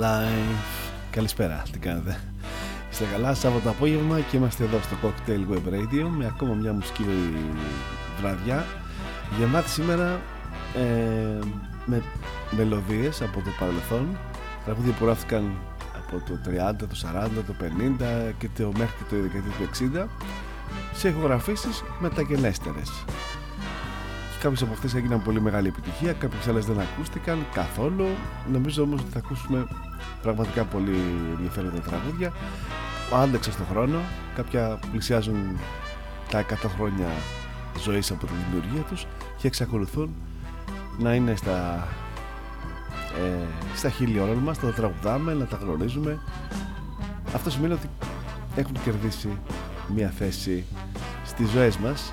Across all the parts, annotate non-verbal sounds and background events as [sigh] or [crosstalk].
Life. Καλησπέρα, τι κάνετε; Είστε καλά, Σάββατο απόγευμα και είμαστε εδώ στο Cocktail Web Radio με ακόμα μια μουσική βραδιά γεμάτη σήμερα ε, με μελωδίες από το παρελθόν τραγούδια που γράφτηκαν από το 30, το 40, το 50 και το, μέχρι και το δεκαετία του 60 σε ηχογραφήσεις μεταγενέστερες Κάποιες από αυτές έγιναν πολύ μεγάλη επιτυχία, κάποιες άλλες δεν ακούστηκαν καθόλου. Νομίζω όμως ότι θα ακούσουμε πραγματικά πολύ ενδιαφέροντα τραγούδια. Άντεξα στον χρόνο, κάποια πλησιάζουν τα 100 χρόνια ζωής από τη δημιουργία τους και εξακολουθούν να είναι στα, ε, στα χείλη όλων μας, να τα τραγουδάμε, να τα γνωρίζουμε. Αυτό σημαίνει ότι έχουν κερδίσει μια θέση στις ζωές μας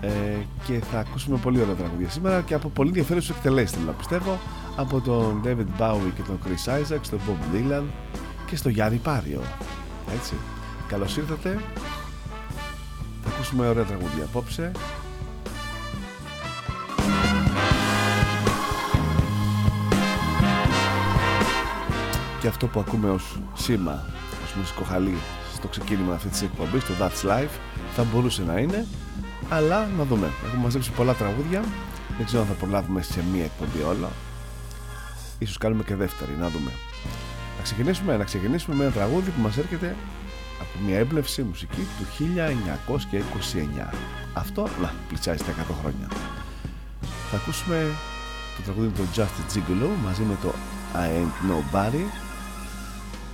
ε, και θα ακούσουμε πολύ ωραία τραγούδια σήμερα και από πολύ ενδιαφέρουσες εκτελέσεις θέλω να πιστεύω από τον David Bowie και τον Chris Isaac στον Bob Dylan και στο Γιάννη Πάριο έτσι καλώς ήρθατε θα ακούσουμε ωραία τραγούδια απόψε και αυτό που ακούμε ως σήμα ως μουσικό χαλί στο ξεκίνημα αυτή της εκπομπής το That's Life θα μπορούσε να είναι αλλά να δούμε. Έχουμε μαζέψει πολλά τραγούδια. Δεν ξέρω αν θα προλάβουμε σε μία εκπομπή όλα. Ίσως κάνουμε και δεύτερη, να δούμε. Να ξεκινήσουμε, να ξεκινήσουμε με ένα τραγούδι που μας έρχεται από μια έμπνευση μουσική του 1929. Αυτό, να, πλησιάζει τα 100 χρόνια. Θα ακούσουμε το τραγούδι του Just Gigolo μαζί με το I Ain't Nobody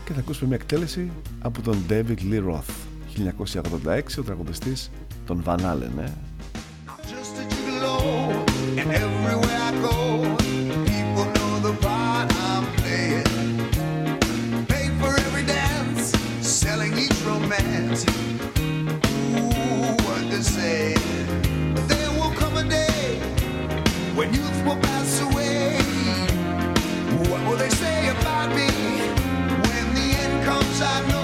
και θα ακούσουμε μια εκτέλεση από τον David Lee Roth 1986 ο τραγουδιστής τον Van Allen, ε. When youth will pass away, what will they say about me? When the end comes, I know.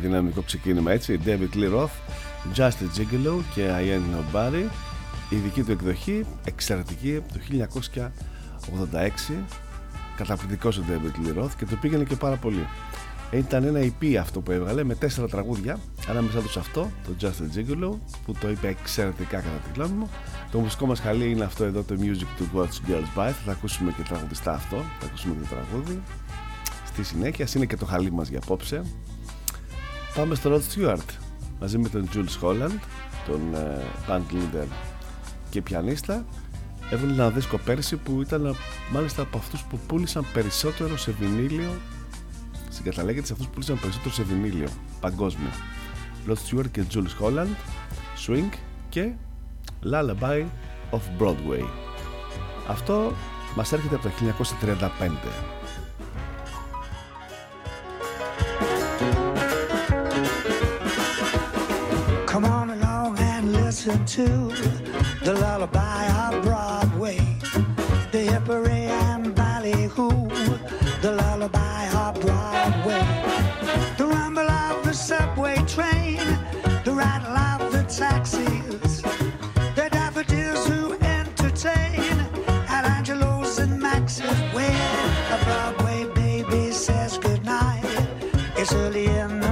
Δυναμικό ξεκίνημα έτσι. David Lee Roth, Just a Gigolo και I Ain't Nobody. Η δική του εκδοχή εξαιρετική το 1986 καταπληκτικός ο David Lee Roth και το πήγαινε και πάρα πολύ. Ήταν ένα EP αυτό που έβγαλε με τέσσερα τραγούδια. Ανάμεσα τους αυτό το Just a Gigolo που το είπε εξαιρετικά κατά τη γνώμη μου. Το μουσικό μας χαλί είναι αυτό εδώ το Music to Watch Girls By. Θα ακούσουμε και τραγουδιστά αυτό θα ακούσουμε και το τραγούδι. Στη συνέχεια είναι και το χαλί μας για απόψε Πάμε στο Rod Stewart μαζί με τον Jules Holland, τον uh, band leader και πιανίστα. Έβγαλε ένα δίσκο πέρσι που ήταν μάλιστα από αυτούς που πούλησαν περισσότερο σε βινίλιο συγκαταλέγεται σε αυτούς που πούλησαν περισσότερο σε βινίλιο παγκόσμιο. Rod Stewart και Jules Holland, Swing και Lullaby of Broadway. Αυτό μας έρχεται από το 1935. Listen to the lullaby of Broadway, the hippery and ballyhoo, the lullaby of Broadway, the rumble of the subway train, the rattle of the taxis, the daffodils who entertain at Angelo's and Max's when a Broadway baby says goodnight. It's early in the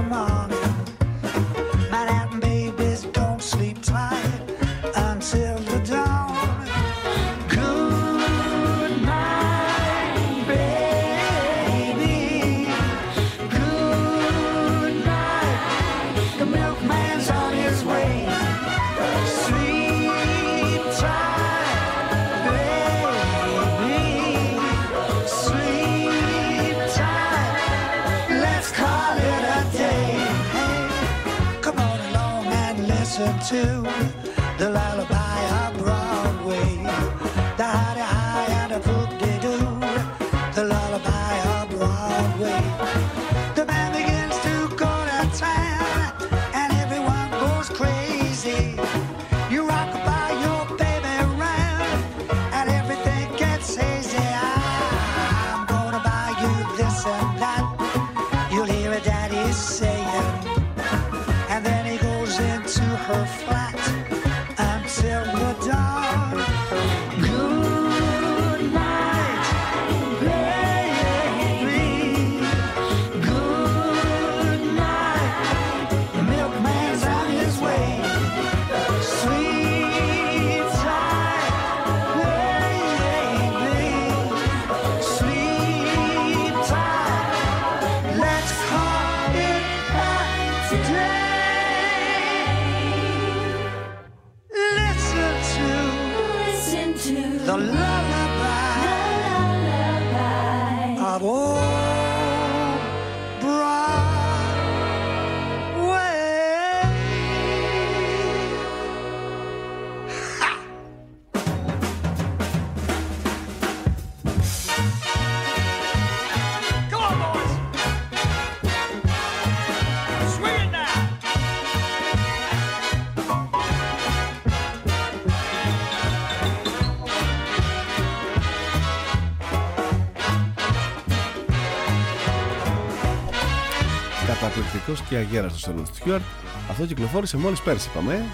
δίσκος και αγέραστος Rod Stewart. Αυτό κυκλοφόρησε μόλις πέρσι είπαμε.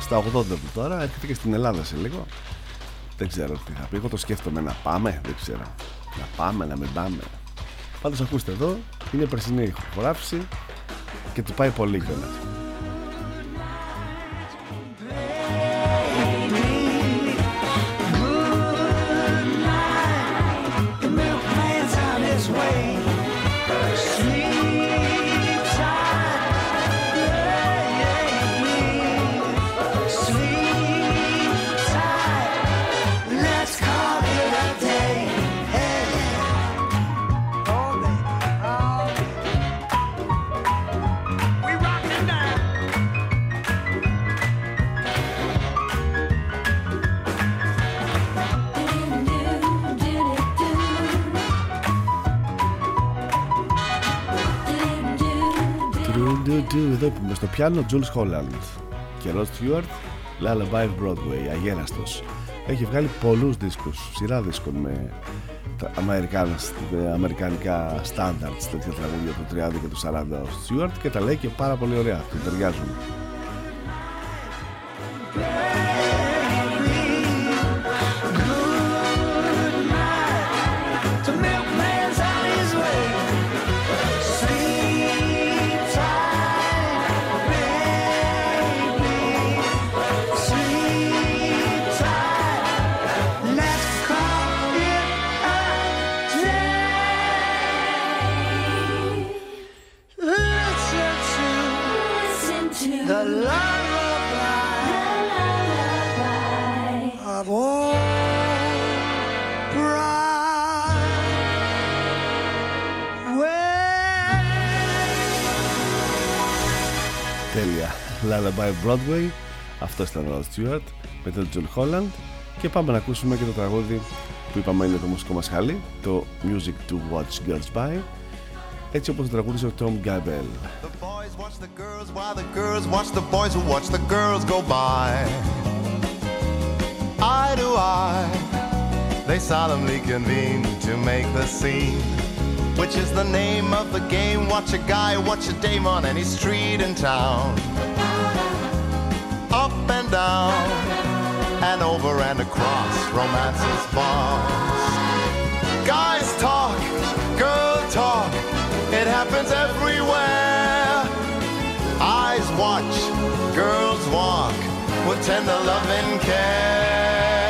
Στα 80 του τώρα, έρχεται και στην Ελλάδα σε λίγο. Δεν ξέρω τι θα πει. Εγώ το σκέφτομαι να πάμε, δεν ξέρω. Να πάμε, να μην πάμε. Πάντως ακούστε εδώ, είναι περσινή ηχογράφηση και του πάει πολύ κιόλας. Εδώ που στο πιάνο Jules Holland και Rod Stewart Lullaby of Broadway, αγέραστος. Έχει βγάλει πολλούς δίσκους, σειρά δίσκων με αμερικανικά standards τέτοια τραγούδια του 30 και του 40 ο Stewart και τα λέει και πάρα πολύ ωραία, του ταιριάζουν. Lullaby Broadway αυτό ήταν ο Rod Stewart με τον John Holland και πάμε να ακούσουμε και το τραγούδι που είπαμε είναι το μουσικό μας χάλι το Music to Watch Girls By έτσι όπως το τραγούδισε ο Tom Gabel The boys watch the girls while the girls watch the boys who watch the girls go by Eye to eye They solemnly convene to make the scene Which is the name of the game Watch a guy, watch a dame on any street in town up and down and over and across romance's bars. Guys talk, girl talk, it happens everywhere. Eyes watch, girls walk with tender love and care.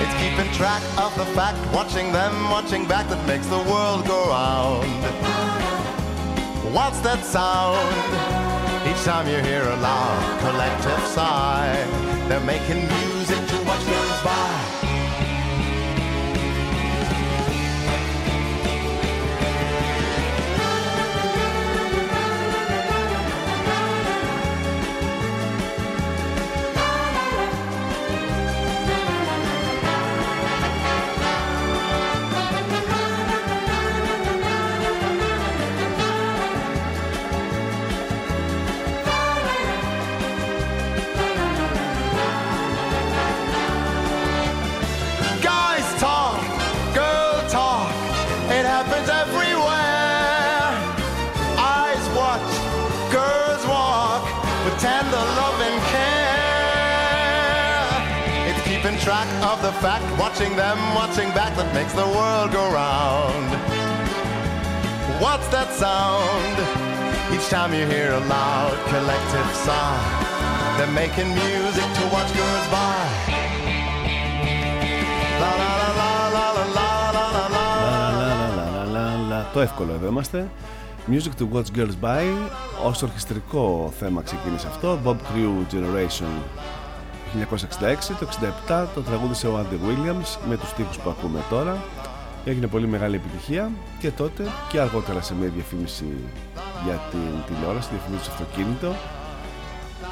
It's keeping track of the fact, watching them, watching back that makes the world go round. What's that sound? Each time you hear a loud collective sigh, they're making music to watch goes by. fact, watching them, watching back that makes the world go round. What's that sound? Each time you hear a loud collective sigh, they're making music to watch girls by. La la la la la la la la la la Το εύκολο εδώ είμαστε. Music to Watch Girls By ως ορχιστρικό θέμα ξεκίνησε αυτό Bob Crew Generation 1966, το 67 το τραγούδισε ο Άντι Williams με τους στίχους που ακούμε τώρα έγινε πολύ μεγάλη επιτυχία και τότε και αργότερα σε μια διαφήμιση για την τηλεόραση, διαφήμιση στο αυτοκίνητο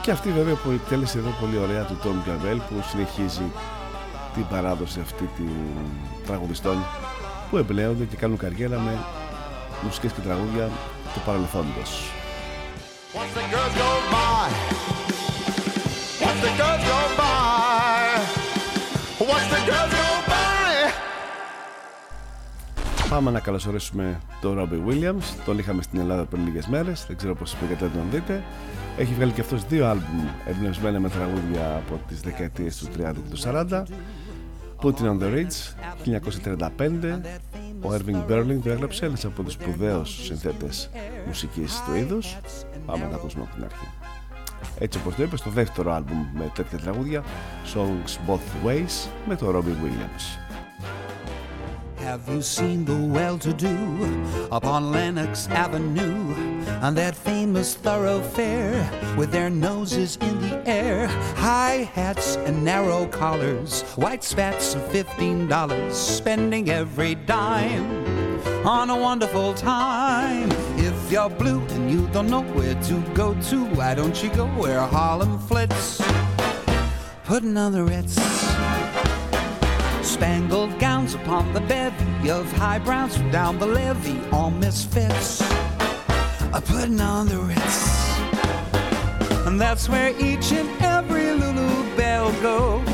και αυτή βέβαια που εκτέλεσε εδώ πολύ ωραία του Tom Gavel που συνεχίζει την παράδοση αυτή των τραγουδιστών που εμπλέονται και κάνουν καριέρα με μουσικές και τραγούδια του παρελθόντος. Watch the girls go by. Watch the girls go Πάμε να καλωσορίσουμε τον Robbie Williams. Τον είχαμε στην Ελλάδα πριν λίγες μέρες. Δεν ξέρω πώς πήγατε να τον δείτε. Έχει βγάλει και αυτός δύο άλμπουμ εμπνευσμένα με τραγούδια από τις δεκαετίες του 30 και του 40. Putting on the Ridge 1935. Ο Irving Berlin το έγραψε ένας από τους σπουδαίους συνθέτες μουσικής του είδους. Πάμε να τα ακούσουμε από την αρχή. Έτσι όπως το είπες στο δεύτερο άλμπουμ με τέτοια τραγούδια Songs Both Ways με τον Robbie Williams. Have you seen the well-to-do upon Lenox Avenue on that famous thoroughfare with their noses in the air, high hats and narrow collars, white spats of fifteen dollars, spending every dime on a wonderful time. If you're blue and you don't know where to go to, why don't you go where Harlem flits, putting on the Ritz spangled gowns upon the bevy of high browns from down the levee, all misfits are putting on the Ritz. And that's where each and every Lulu Bell goes.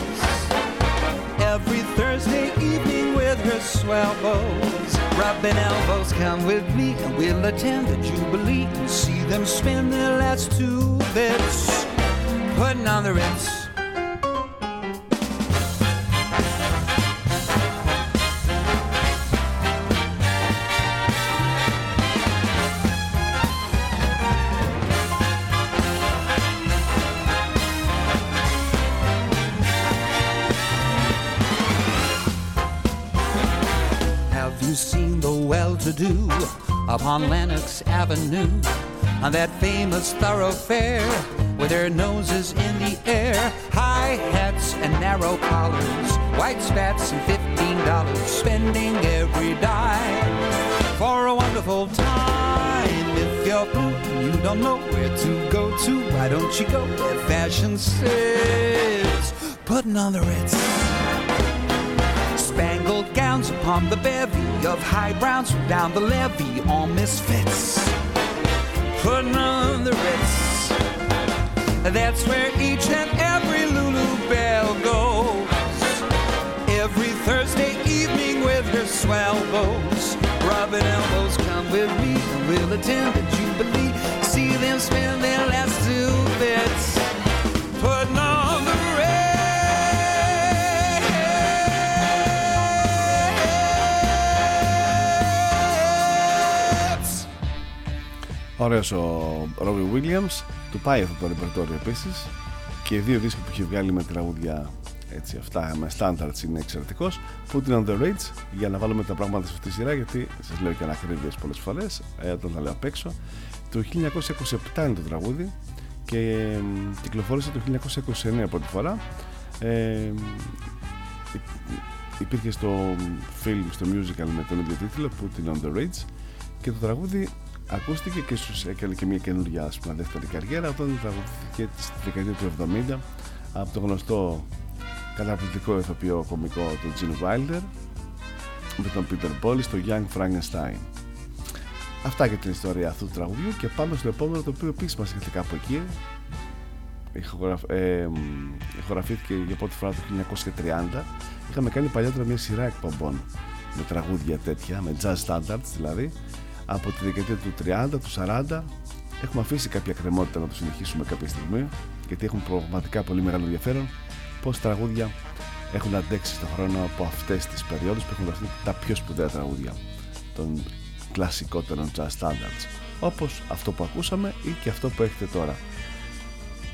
Every Thursday evening with her swell bows. Rubbing elbows, come with me and we'll attend the Jubilee and see them spin their last two bits. Putting on the Ritz. Do upon Lenox Avenue on that famous thoroughfare with their noses in the air, high hats and narrow collars, white spats and fifteen dollars, spending every dime for a wonderful time. If you're blue and you don't know where to go to, why don't you go where fashion says, putting on the Ritz spangled gowns upon the bevy of high browns down the levee, all misfits. Putting on the Ritz. That's where each and every Lulu Bell goes. Every Thursday evening with her swell bows. Rubbing elbows, come with me and we'll attend the Jubilee. See them spend their last two bits. Ωραίος ο Ρόμπι Williams. Του πάει αυτό το ρεπερτόριο επίσης. Και οι δύο δίσκοι που έχει βγάλει με τραγούδια έτσι, αυτά με standards είναι εξαιρετικός. Putting on the Ridge για να βάλουμε τα πράγματα σε αυτή τη σειρά γιατί σας λέω και ανακρίβειες πολλές φορές ε, όταν τα λέω απ' έξω. Το 1927 είναι το τραγούδι και κυκλοφόρησε το 1929 πρώτη φορά. Ε, υπήρχε στο film, στο musical με τον ίδιο τίτλο Putting on the Ridge και το τραγούδι ακούστηκε και στους έκανε και μια καινούργια ας πούμε, δεύτερη καριέρα. Όταν τραγουδήθηκε στη δεκαετία του 70 από το γνωστό καταπληκτικό ηθοποιό κομικό του Gene Wilder με τον Peter Paul στο Young Frankenstein. Αυτά για την ιστορία αυτού του τραγουδιού και πάμε στο επόμενο το οποίο επίσης μας έρχεται κάπου εκεί. Ηχογραφήθηκε για πρώτη φορά το 1930 είχαμε κάνει παλιότερα μια σειρά εκπομπών με τραγούδια τέτοια, με jazz standards δηλαδή από τη δεκαετία του 30, του 40 έχουμε αφήσει κάποια κρεμότητα να το συνεχίσουμε κάποια στιγμή γιατί έχουν πραγματικά πολύ μεγάλο ενδιαφέρον πως τραγούδια έχουν αντέξει στον χρόνο από αυτές τις περιόδους που έχουν γραφτεί τα πιο σπουδαία τραγούδια των κλασικότερων jazz standards όπως αυτό που ακούσαμε ή και αυτό που έχετε τώρα.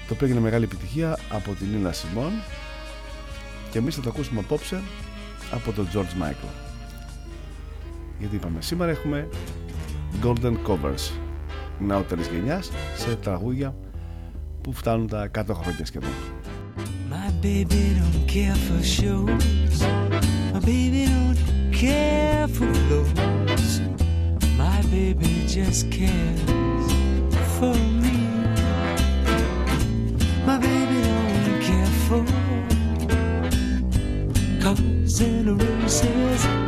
Το οποίο έγινε μεγάλη επιτυχία από την Νίνα Σιμών και εμείς θα το ακούσουμε απόψε από τον George Michael. Γιατί είπαμε σήμερα έχουμε Golden Covers νεότερης γενιάς σε τραγούδια που φτάνουν τα 100 χρόνια σχεδόν. My baby don't care for shows My baby don't care for clothes My baby just cares for me My baby don't care for Cars and roses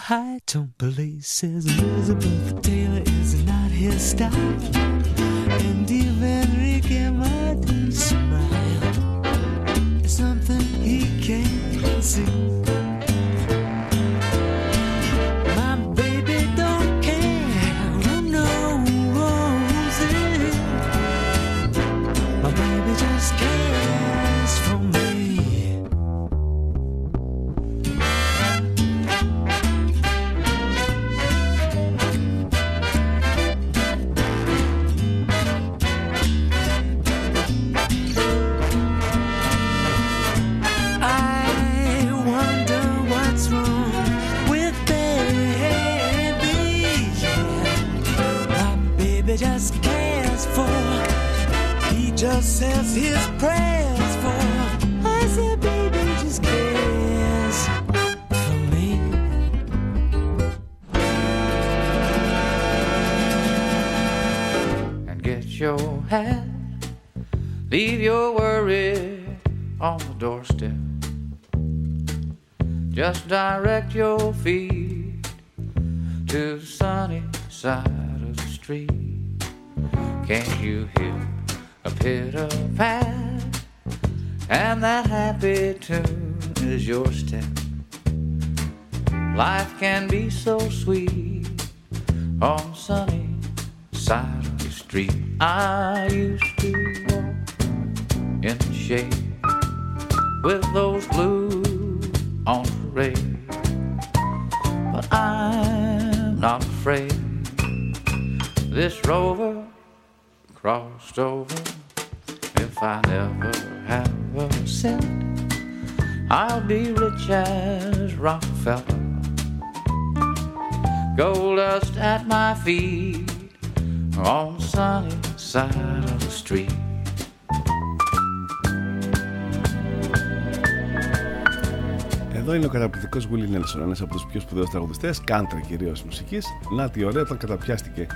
high tone places. Elizabeth Taylor is not his style, and even Ricky Martin smile. It's something he can't just just says his prayers for. I said, baby just cares for me. And get your hat, leave your worry on the doorstep. Just direct your feet to the sunny side of the street. Can't you hear a pitter pat? And that happy tune is your step. Life can be so sweet on sunny side of the street. I used to walk in the shade with those blues on parade. But I'm not afraid. This rover crossed over. If I never have a cent, I'll be rich as Rockefeller. Gold dust at my feet on the sunny side of the street. Εδώ είναι ο καταπληκτικός Willie Nelson, ένας από τους πιο σπουδαίους τραγουδιστές, country κυρίως μουσικής. Να τι ωραία, όταν καταπιάστηκε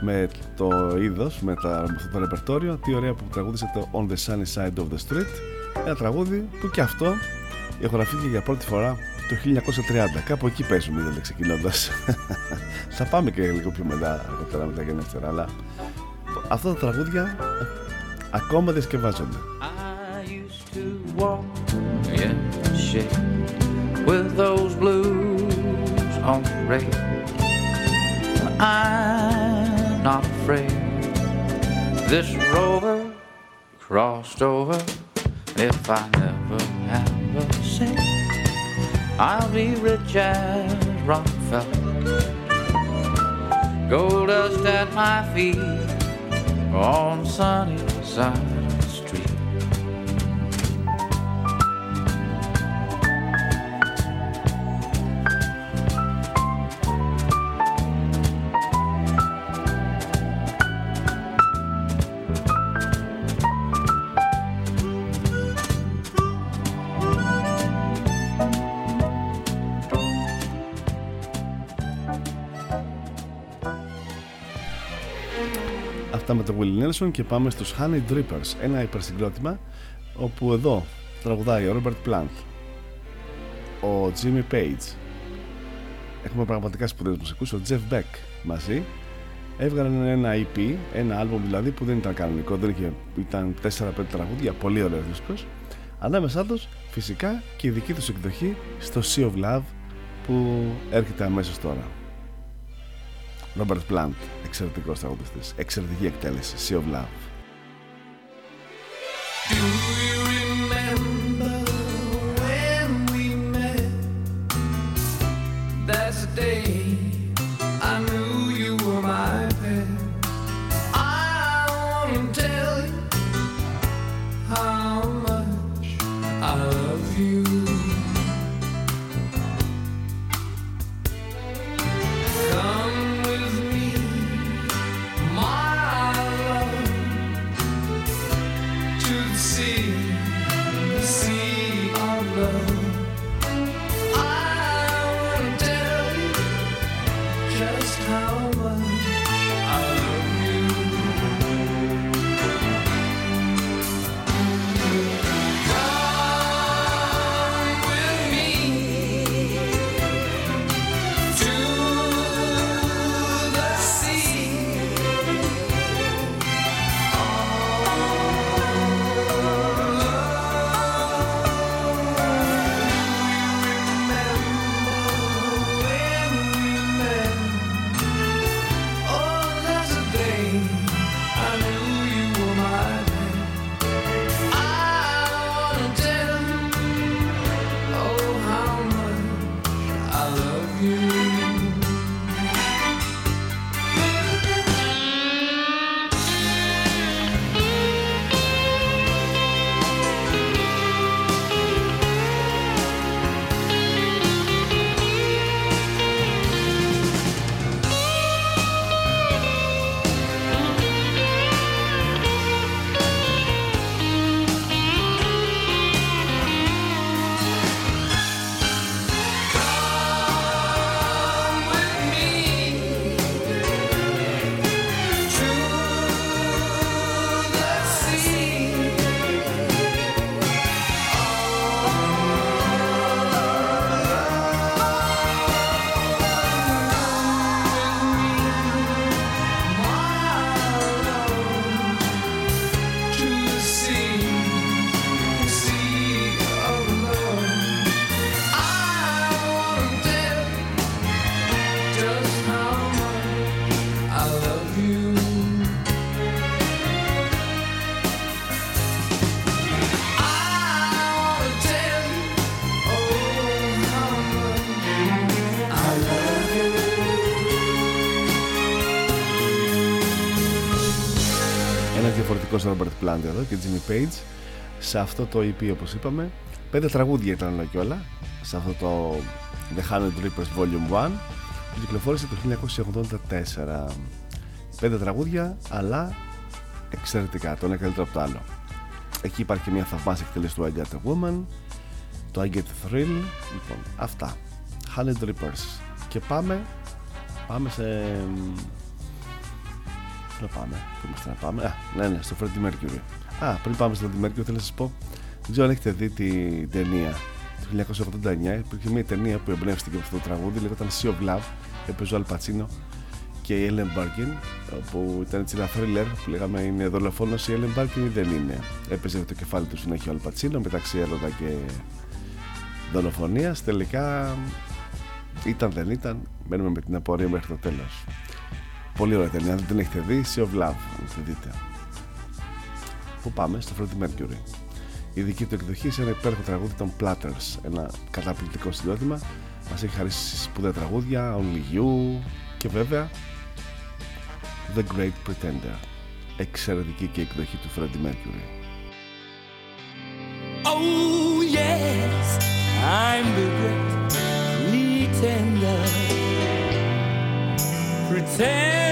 με το είδος, με, τα, με αυτό το ρεπερτόριο, τι ωραία που τραγούδισε το On the Sunny Side of the Street. Ένα τραγούδι που και αυτό ηχογραφήθηκε για πρώτη φορά το 1930. Κάπου εκεί παίζουμε, είδατε ξεκινώντας. [laughs] Θα πάμε και λίγο πιο μετά, αργότερα με τα γενέστερα, αλλά αυτά τα τραγούδια ακόμα διασκευάζονται. I used to walk in the shade with those blues on parade. I'm not afraid. This rover crossed over. If I never have a cent, I'll be rich as Rockefeller. Gold dust at my feet on sunny side Αυτά με τον Willie Nelson και πάμε στους Honey Drippers, ένα υπερσυγκρότημα όπου εδώ τραγουδάει ο Robert Plant, ο Jimmy Page, έχουμε πραγματικά σπουδαίους μουσικούς, ο Jeff Beck μαζί. Έβγαλαν ένα EP, ένα άλμπομ δηλαδή που δεν ήταν κανονικό, δεν είχε, ήταν 4-5 τραγούδια, πολύ ωραίος δίσκος. Ανάμεσά τους φυσικά και η δική τους εκδοχή στο Sea of Love που έρχεται αμέσως τώρα. Robert Plant, εξαιρετικός τραγουδιστής, εξαιρετική εκτέλεση, Sea of Love. Plant εδώ και Jimmy Page. Σε αυτό το EP όπως είπαμε. Πέντε τραγούδια ήταν όλα και όλα. Σε αυτό το The Hundred Reapers Volume 1 που κυκλοφόρησε το 1984 πέντε τραγούδια αλλά εξαιρετικά. Το ένα καλύτερο από το άλλο. Εκεί υπάρχει μια θαυμάσια εκτέλεση του I Got A Woman το I Get A Thrill. Λοιπόν αυτά. Hundred Reapers. Και πάμε πάμε σε Πού πάμε, πού είμαστε να πάμε; Α, ναι, ναι, στο Freddie Mercury. Α, πριν πάμε στο Freddie Mercury, θέλω να σας πω, δεν ξέρω αν έχετε δει την ταινία του 1989. Υπήρχε μια ταινία που εμπνεύστηκε από αυτό το τραγούδι, λέγονταν Sea of Love. Έπαιζε ο Αλπατσίνο και η Ellen Barkin, που ήταν έτσι ένα thriller που λέγαμε είναι δολοφόνος. Η Ellen Barkin δεν είναι. Έπαιζε το κεφάλι του συνέχεια ο Αλπατσίνο μεταξύ έρωτα και δολοφονίας. Τελικά ήταν δεν ήταν. Μένουμε με την απορία μέχρι το τέλος. Πολύ ωραία ταινία, αν δεν την έχετε δει, Sea of Love, αν τη δείτε. Πού πάμε, στο Freddie Mercury. Η δική του εκδοχή σε ένα υπέροχο τραγούδι των Platters, ένα καταπληκτικό συγκρότημα. Μας έχει χαρίσει σπουδαία τραγούδια, Only You και βέβαια The Great Pretender. Εξαιρετική και εκδοχή του Freddie Mercury. Oh, yes, I'm the great pretender. Pretending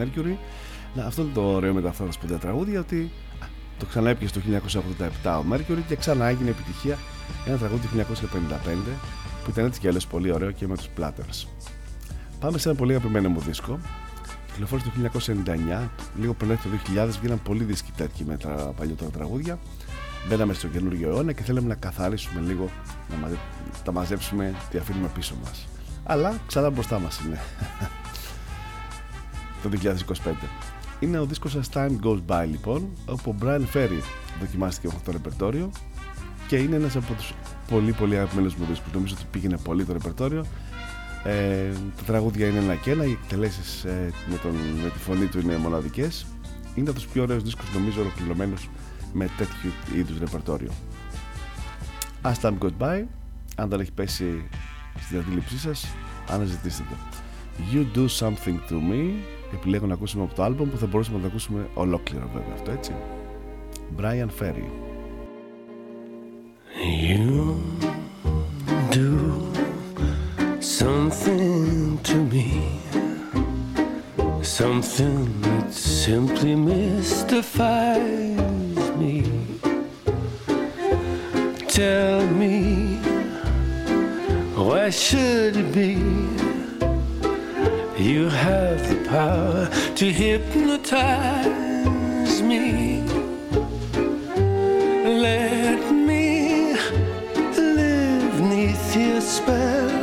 Mercury. Να, αυτό είναι το ωραίο με τα αυτά τα σπουδαία τραγούδια ότι α, το ξαναέπιασε το 1987 ο Mercury και ξανά έγινε επιτυχία ένα τραγούδι του 1955 που ήταν έτσι κι αλλιώς πολύ ωραίο και με τους Platters. Πάμε σε ένα πολύ αγαπημένο μου δίσκο. Κυκλοφόρησε το 1999, λίγο πριν έρθει το 2000, βγαίναν πολύ δίσκοι τέτοιοι με τα παλιότερα τραγούδια. Μπαίναμε στο καινούργιο αιώνα και θέλαμε να καθαρίσουμε λίγο, να μαζε... τα μαζέψουμε, τι αφήνουμε πίσω μας. Αλλά ξανά μπροστά μας είναι [laughs] το 2025. είναι ο δίσκος As Time Goes By λοιπόν όπου ο Brian Ferry δοκιμάστηκε αυτό το ρεπερτόριο και είναι ένας από τους πολύ πολύ αγαπημένους μου δίσκους. Νομίζω ότι πήγαινε πολύ το ρεπερτόριο. Ε, τα τραγούδια είναι ένα και ένα οι εκτελέσεις ε, με, τον, με τη φωνή του είναι μοναδικές. Είναι από τους πιο ωραίους δίσκους νομίζω ολοκληρωμένους με τέτοιου είδους ρεπερτόριο. As Time Goes By αν δεν έχει πέσει στην αντίληψή σας αναζητήστε το. You Do Something To Me επιλέγω να ακούσουμε από το άλμπομ που θα μπορούσαμε να το ακούσουμε ολόκληρο βέβαια αυτό έτσι Brian Ferry You do something to me, something that simply mystifies me. Tell me, why should it be? You have the power to hypnotize me. Let me live neath your spell.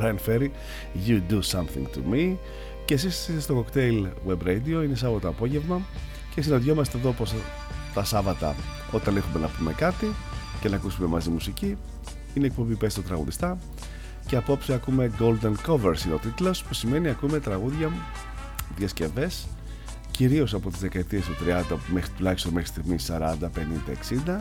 Brian Ferry You Do Something To Me και εσείς είστε στο Cocktail Web Radio είναι Σάββατο απόγευμα και συναντιόμαστε εδώ όπως τα Σάββατα όταν έχουμε να πούμε κάτι και να ακούσουμε μαζί μουσική είναι εκπομπή Πες το τραγουδιστά και απόψε ακούμε Golden Covers είναι ο τίτλος που σημαίνει ακούμε τραγούδια διασκευές κυρίως από τις δεκαετίες του 30 μέχρι, τουλάχιστον μέχρι στιγμής 40, 50, 60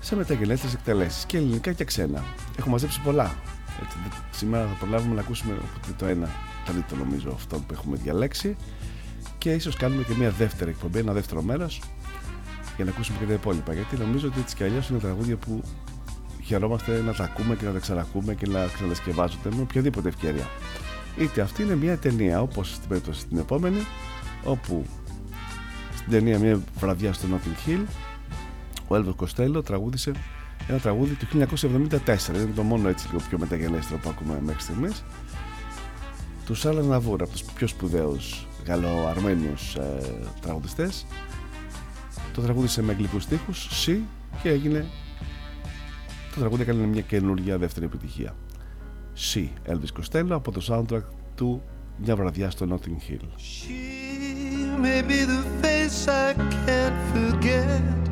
σε μεταγενέστερες εκτελέσεις και ελληνικά και ξένα. Έχω μαζέψει πολλά. Έτσι, δε- σήμερα θα προλάβουμε να ακούσουμε οπότε το ένα τρίτο νομίζω αυτό που έχουμε διαλέξει και ίσως κάνουμε και μια δεύτερη εκπομπή, ένα δεύτερο μέρος για να ακούσουμε και τα υπόλοιπα γιατί νομίζω ότι έτσι κι αλλιώς είναι τραγούδια που χαιρόμαστε να τα ακούμε και να τα ξανακούμε και να ξανασκευάζονται με οποιαδήποτε ευκαιρία. Είτε αυτή είναι μια ταινία όπως στην περίπτωση την επόμενη όπου στην ταινία μια βραδιά στο Notting Hill ο Έλβο Κοστέλο τραγούδισε ένα τραγούδι του 1974 είναι το μόνο έτσι λίγο πιο μεταγενέστερο που ακούμε μέχρι στιγμής. Του Σάλαν Ναβούρ από τους πιο σπουδαίους γαλλοαρμένιους ε, τραγουδιστές. Το τραγούδισε με αγγλικούς στίχους C και έγινε. Το τραγούδι έκανε μια καινούργια δεύτερη επιτυχία. C, Elvis Costello από το soundtrack του μια βραδιά στο Notting Hill She may be the face I can't forget,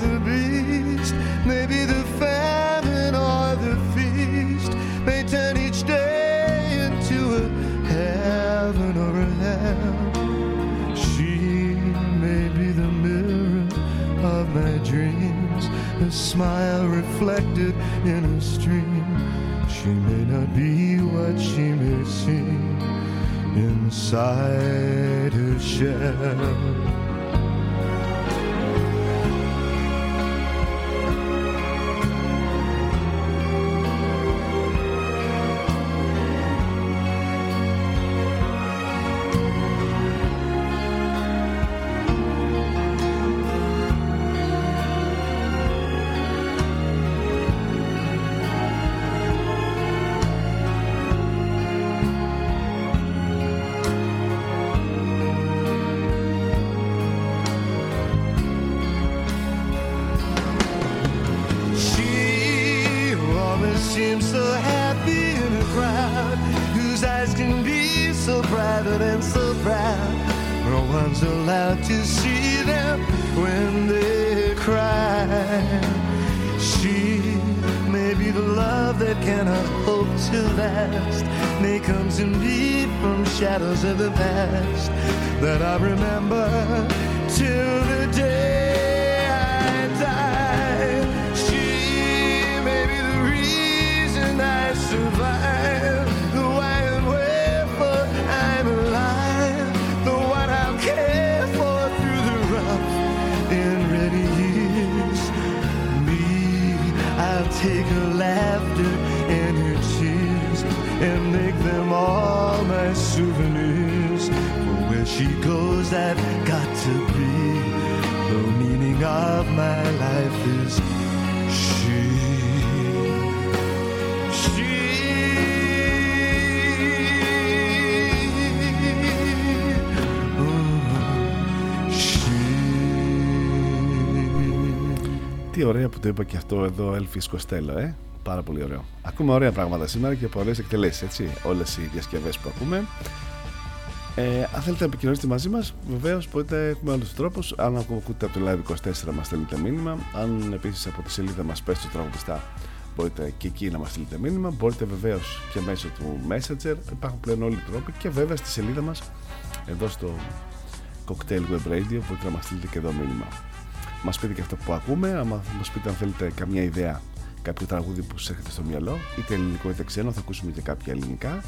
the beast. Maybe the famine or the feast may turn each day into a heaven or a hell. She may be the mirror of my dreams, a smile reflected in a stream. She may not be what she may seem inside her shell. Of the past that I remember till Τι ωραία που το είπα και αυτό εδώ, Elvis Costello, ε. Πάρα πολύ ωραίο. Ακούμε ωραία πράγματα σήμερα και πολλές εκτελέσεις, έτσι. Όλες οι διασκευές που ακούμε. Ε, αν θέλετε να επικοινωνήσετε μαζί μας, βεβαίως μπορείτε, έχουμε όλου του τρόπους. Αν ακούτε από το Live 24, μας στέλνετε μήνυμα. Αν επίσης από τη σελίδα μας πέσει το τραγουδιστά, μπορείτε και εκεί να μας στείλετε μήνυμα. Μπορείτε βεβαίως και μέσω του Messenger. Υπάρχουν πλέον όλοι οι τρόποι. Και βέβαια στη σελίδα μας, εδώ στο Cocktail Web Radio, μπορείτε να μας στείλετε και εδώ μήνυμα. Μας πείτε και αυτό που ακούμε. Άμα μας πείτε αν θέλετε καμιά ιδέα, κάποιο τραγούδι που σας έρχεται στο μυαλό, είτε ελληνικό είτε ξένο, θα ακούσουμε και κάποια ελληνικά.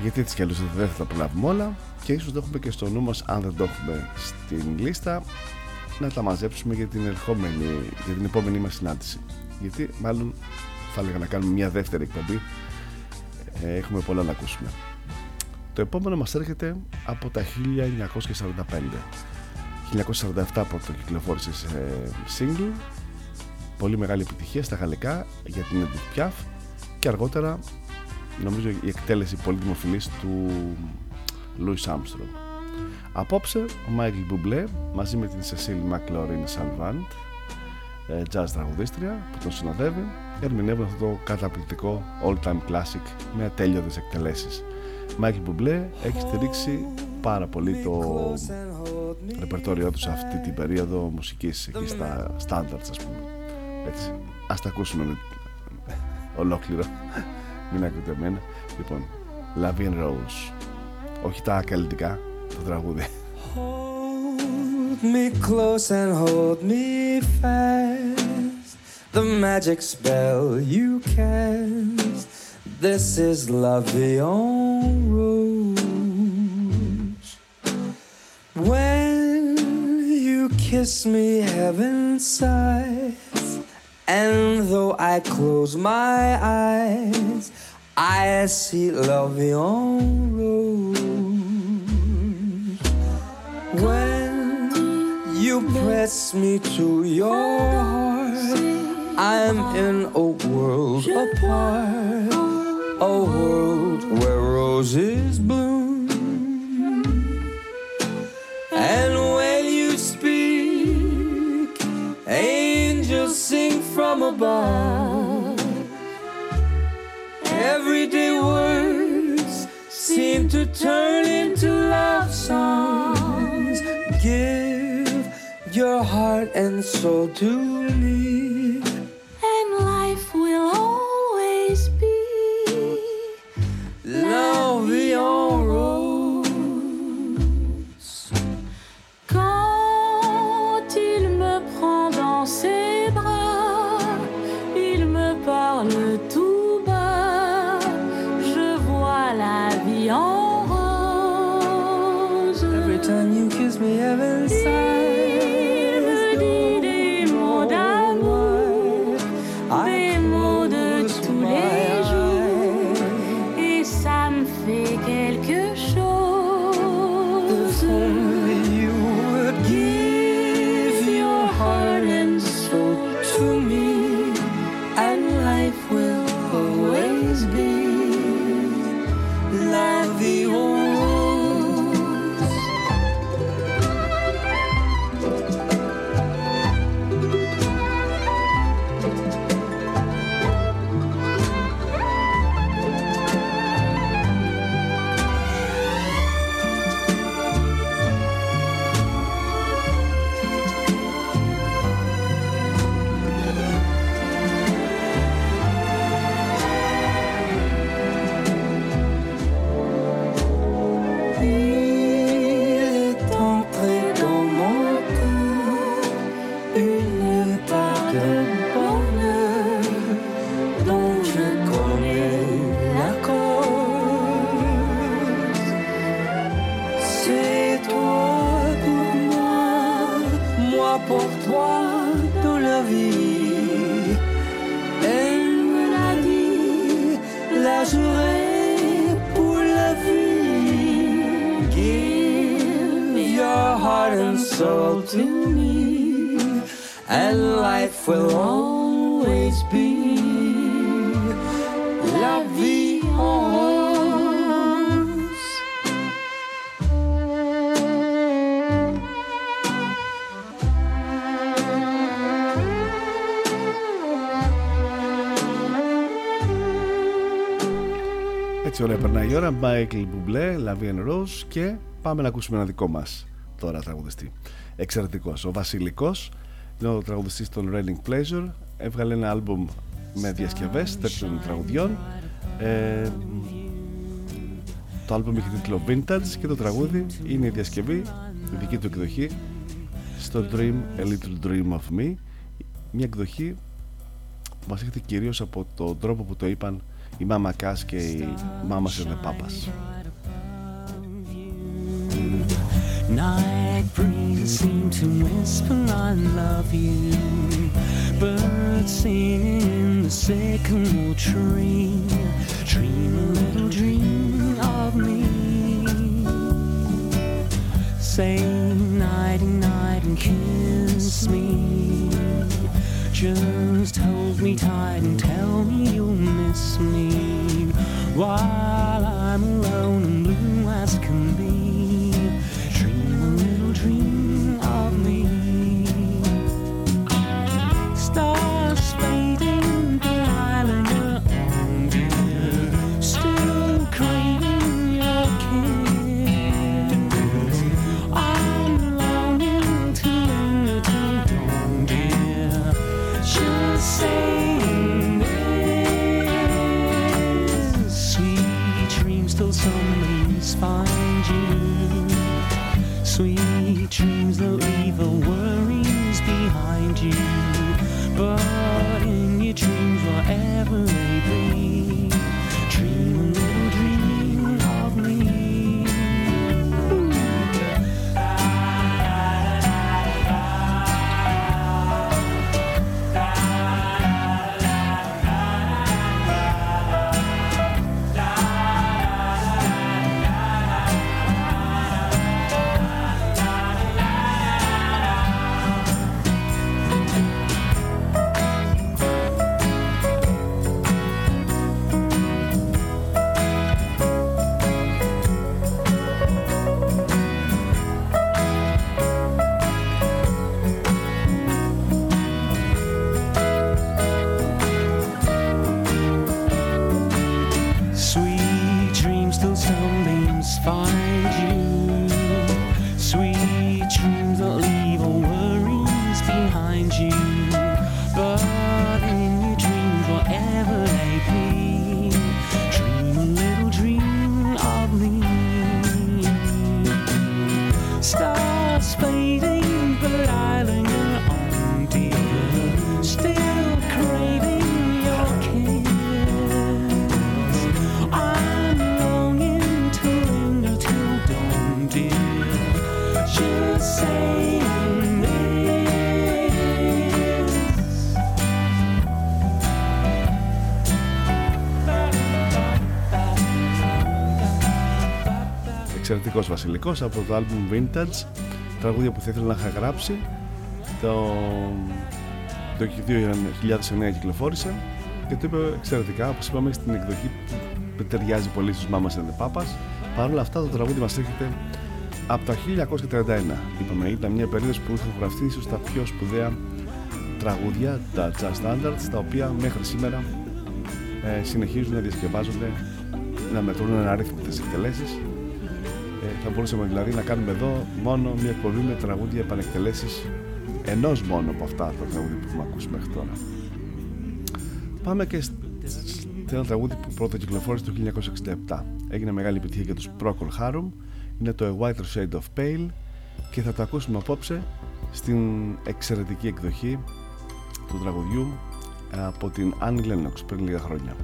Γιατί έτσι κι αλλιώς δεν θα τα προλάβουμε όλα και ίσως το έχουμε και στο νου μας, αν δεν το έχουμε στην λίστα, να τα μαζέψουμε για την, ερχόμενη, για την επόμενη μας συνάντηση. Γιατί μάλλον θα έλεγα να κάνουμε μια δεύτερη εκπομπή. Ε, έχουμε πολλά να ακούσουμε. Το επόμενο μας έρχεται από τα 1945. 1947 πρώτο κυκλοφόρησε σε single. Πολύ μεγάλη επιτυχία στα γαλλικά για την Edith Piaf. Και αργότερα νομίζω η εκτέλεση πολύ δημοφιλής του Louis Armstrong. Απόψε ο Michael Bublé μαζί με την Cecile McLaurin Salvant ε, jazz τραγουδίστρια που τον συνοδεύει ερμηνεύουν αυτό το καταπληκτικό all time classic με ατέλειωδες εκτελέσεις. Michael Bublé έχει στηρίξει πάρα πολύ το ρεπερτόριό τους σε αυτή την περίοδο μουσικής εκεί στα standards ας πούμε. Έτσι. Ας τα ακούσουμε με... ολόκληρο. Μην ακούτε εμένα. Λοιπόν Lavin Rose. Όχι τα καλλιτικά το τραγούδι. Hold me close and hold me fast. The magic spell you cast. This is La Vie en Rose. When you kiss me, heaven sighs. And though I close my eyes, I see love en Rose. When you press me to your heart, I'm in a world apart, a world where roses bloom. And from above. Everyday words seem to turn into love songs. Give your heart and soul to me. and life will always be La vie en rose. me ever inside. Ώρα. Michael Bublé, La Vie en Rose και πάμε να ακούσουμε ένα δικό μας τώρα τραγουδιστή. Εξαιρετικός. Ο Βασιλικός είναι ο τραγουδιστής των Raining Pleasure. Έβγαλε ένα άλμπουμ με διασκευές τέτοιων τραγουδιών. Ε, το άλμπουμ έχει τίτλο Vintage και το τραγούδι είναι η διασκευή, η δική του εκδοχή στο Dream, A Little Dream of Me. Μια εκδοχή που μας έρχεται κυρίως από τον τρόπο που το είπαν η Μάμα Κάς και η Μάμα and the Papas. Night breeze seem to whisper I love you Birds singing in the sycamore tree Dream a little dream of me Say nighty night and kiss me Just hold me tight and tell me you'll miss me. While I'm alone and blue as can be Εξαιρετικός βασιλικός από το album Vintage. Τραγούδια που θα ήθελα να είχα γράψει. Το, το 2009 κυκλοφόρησε και το είπε εξαιρετικά. Όπως είπαμε στην εκδοχή που ταιριάζει πολύ στους Mamas and the Papas. Παρ' όλα αυτά το τραγούδι μας έρχεται από το 1931 είπαμε. Ήταν μια περίοδος που είχε γραφτεί ίσως τα πιο σπουδαία τραγούδια τα jazz standards τα οποία μέχρι σήμερα ε, συνεχίζουν να διασκευάζονται να μετρούν αναρρύθμιτες εκτελέσεις. ε, θα μπορούσαμε δηλαδή να κάνουμε εδώ μόνο μια εκπομπή με τραγούδια επανεκτελέσεις ενός μόνο από αυτά τα τραγούδια που έχουμε ακούσει μέχρι τώρα. Πάμε και σε ένα τραγούδι που πρώτα κυκλοφόρησε το 1967 έγινε μεγάλη επιτυχία για τους Procol Harum. Είναι το A Whiter Shade of Pale και θα το ακούσουμε απόψε στην εξαιρετική εκδοχή του τραγουδιού από την Annie Lennox πριν λίγα χρόνια.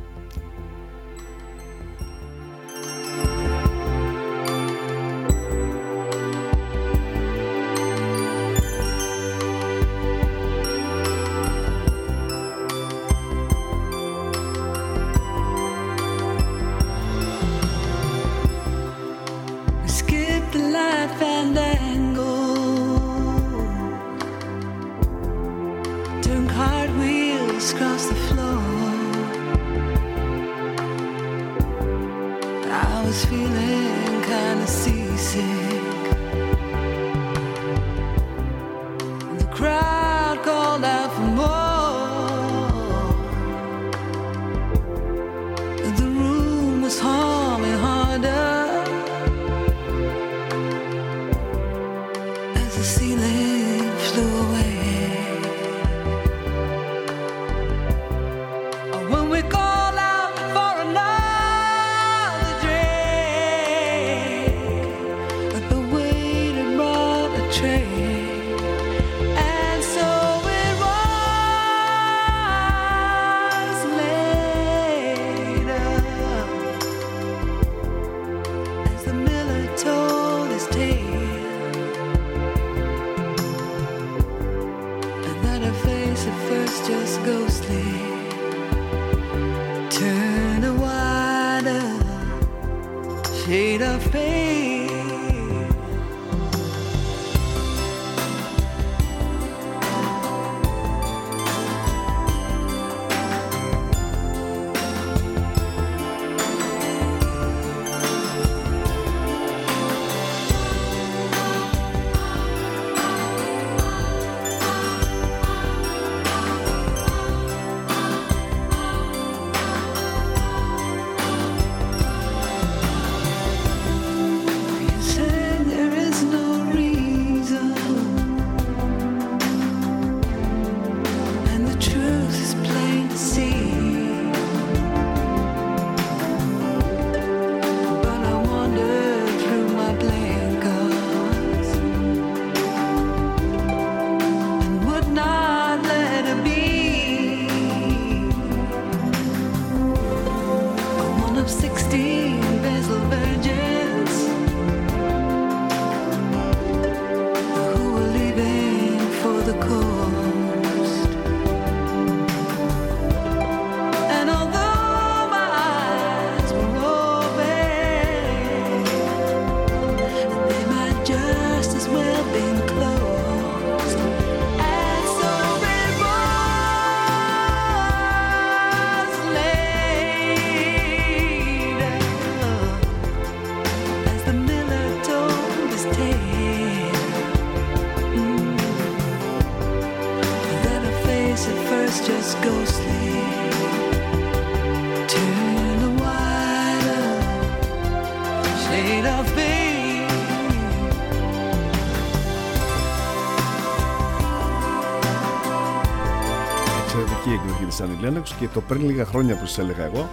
Και το πριν λίγα χρόνια που σας έλεγα εγώ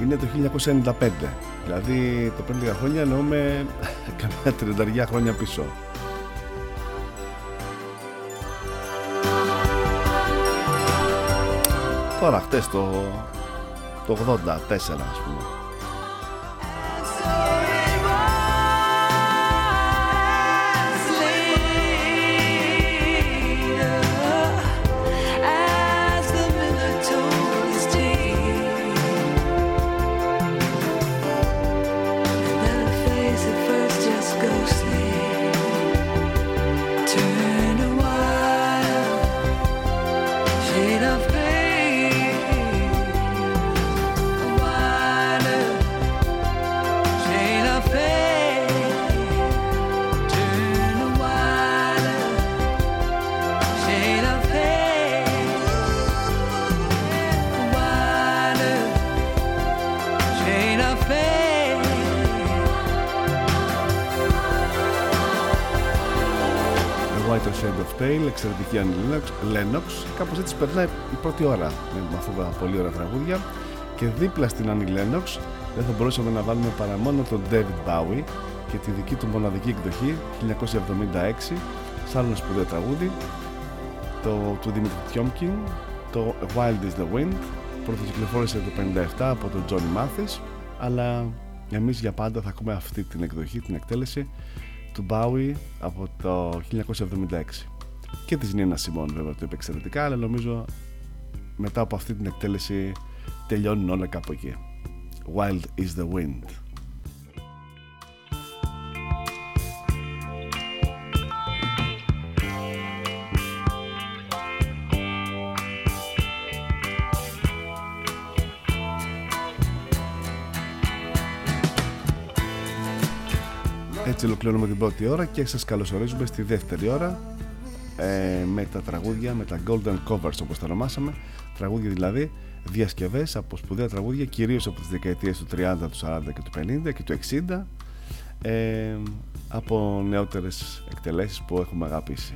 είναι το 1995 δηλαδή το πριν λίγα χρόνια εννοούμε [laughs] καμιά τριανταριά χρόνια πίσω. Τώρα χτες το, το 84 ας πούμε Lennox, Lennox. Κάπως έτσι περνάει η πρώτη ώρα με αυτά τα πολύ ωραία τραγούδια. Και δίπλα στην Annie Lennox δεν θα μπορούσαμε να βάλουμε παρά μόνο τον David Bowie και τη δική του μοναδική εκδοχή 1976 σε άλλο σπουδαίο τραγούδι το, του Dimitri Tiomkin το Wild is the Wind. Πρωτοκυκλοφόρησε το 57 από τον Johnny Mathis. Αλλά εμείς για πάντα θα ακούμε αυτή την εκδοχή, την εκτέλεση του Bowie από το 1976 και της Nina Simone βέβαια το είπε εξαιρετικά αλλά νομίζω μετά από αυτή την εκτέλεση τελειώνουν όλα κάπου εκεί. Wild is the Wind. Έτσι ολοκληρώνουμε την πρώτη ώρα και σας καλωσορίζουμε στη δεύτερη ώρα ε, με τα τραγούδια, με τα golden covers όπως τα ονομάσαμε. Τραγούδια δηλαδή διασκευές από σπουδαία τραγούδια κυρίως από τις δεκαετίες του 30, του 40 και του 50 και του 60 ε, από νεότερες εκτελέσεις που έχουμε αγαπήσει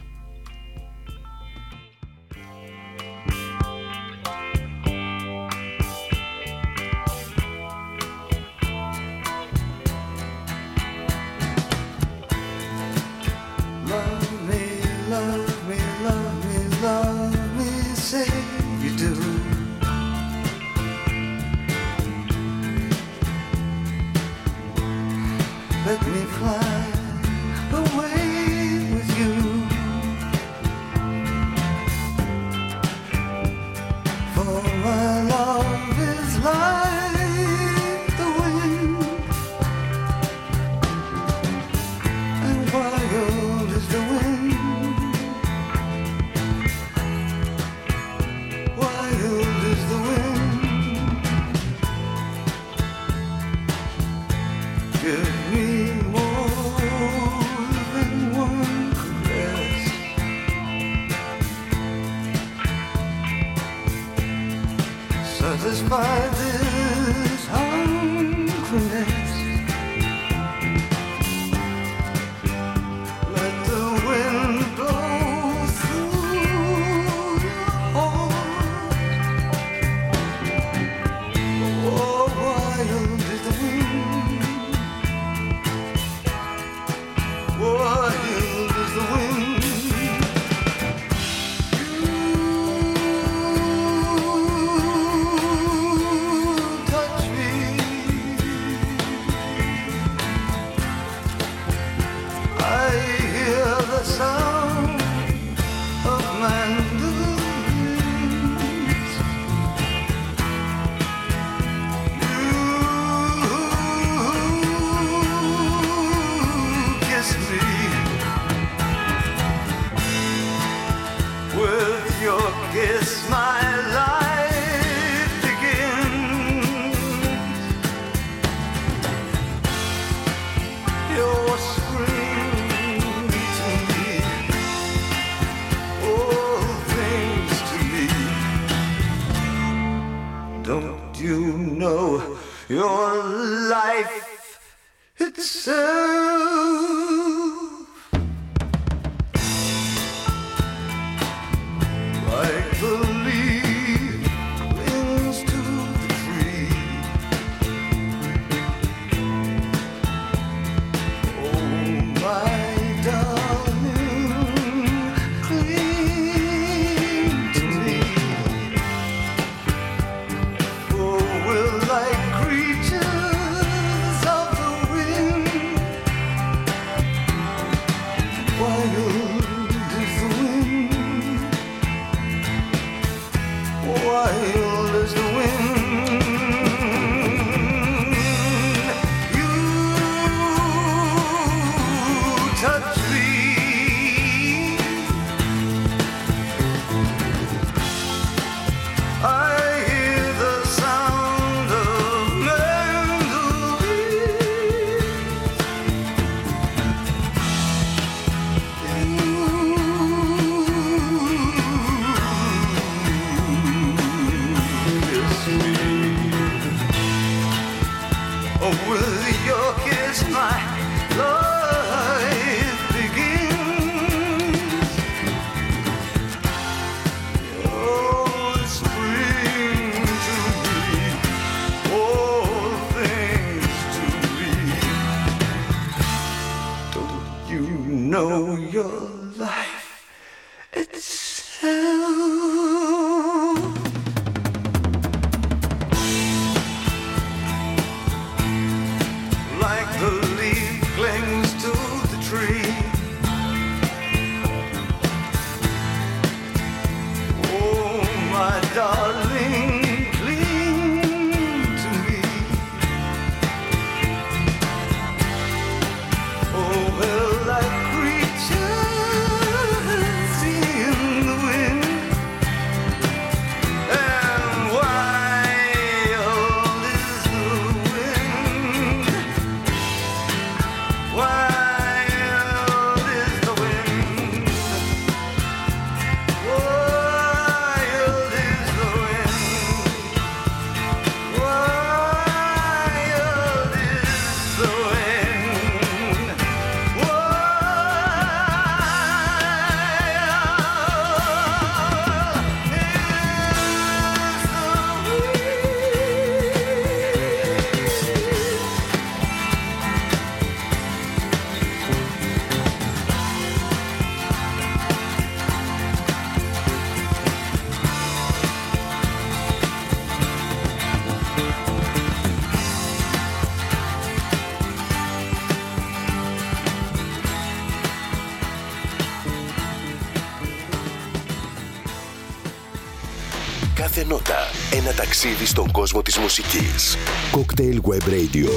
ταξίδι στον κόσμο της μουσικής. Cocktail Web Radio.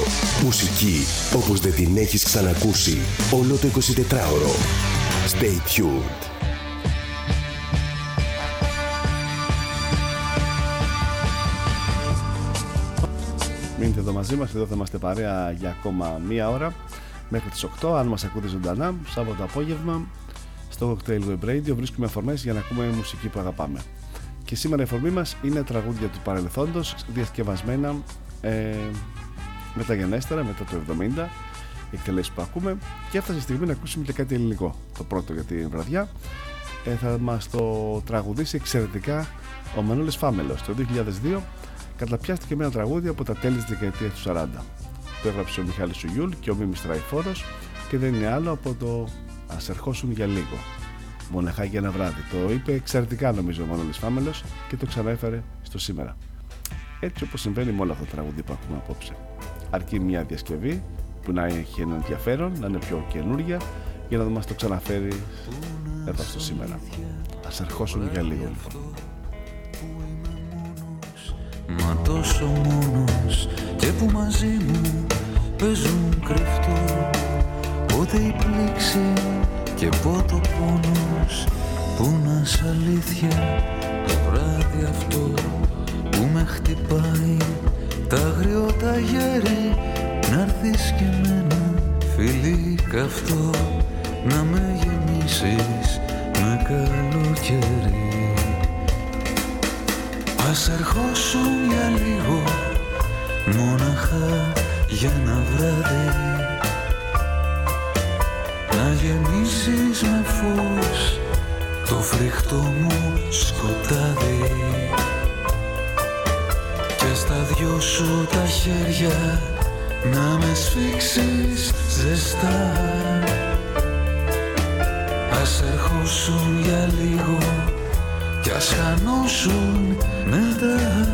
Μουσική όπως δεν την έχεις ξανακούσει. Όλο το 24ωρο. Stay tuned. Μείνετε εδώ μαζί μας, εδώ θα είμαστε παρέα για ακόμα μία ώρα μέχρι τις 8 αν μας ακούτε ζωντανά, Σάββατο απόγευμα στο Cocktail Web Radio βρίσκουμε αφορμές για να ακούμε μουσική που αγαπάμε και σήμερα η αφορμή μας είναι τραγούδια του παρελθόντος διασκευασμένα ε, μεταγενέστερα μετά το 70 οι εκτελέσεις που ακούμε. Και έφτασε η στιγμή να ακούσουμε και κάτι ελληνικό το πρώτο για την βραδιά. Ε, θα μας το τραγουδήσει εξαιρετικά ο Μανώλης Φάμελος. Το 2002 καταπιάστηκε με ένα τραγούδι από τα τέλη της δεκαετίας του 40 το έγραψε ο Μιχάλης Σουγιούλ και ο Μίμης Τραϊφόρος και δεν είναι άλλο από το «Ας ερχόσουν για λίγο» μοναχά για ένα βράδυ το είπε εξαιρετικά νομίζω ο Μανώλης Φάμελος και το ξαναέφερε στο σήμερα έτσι όπως συμβαίνει με όλα αυτά τα τραγούδια που ακούμε απόψε αρκεί μια διασκευή που να έχει ένα ενδιαφέρον, να είναι πιο καινούρια για να μας το ξαναφέρει εδώ στο σήμερα. Ας ερχόσουν για λίγο λοιπόν. Μα τόσο μόνος και που μαζί μου παίζουν κρυφτό Πότε η πλήξη και πότε ο πόνος Που να σ' αλήθεια το βράδυ αυτό Που με χτυπάει. Τα αγριότα γέρι Να'ρθεις και εμένα φίλι καυτό Να με γεμίσεις με καλοκαίρι. Ας ερχόσουν για λίγο Μόναχα για ένα βράδυ Να γεμίσεις με φως Το φρικτό μου σκοτάδι. Και στα δυο σου τα χέρια Να με σφίξεις ζεστά. Ας ερχόσουν για λίγο κι ας χανώσουν μετά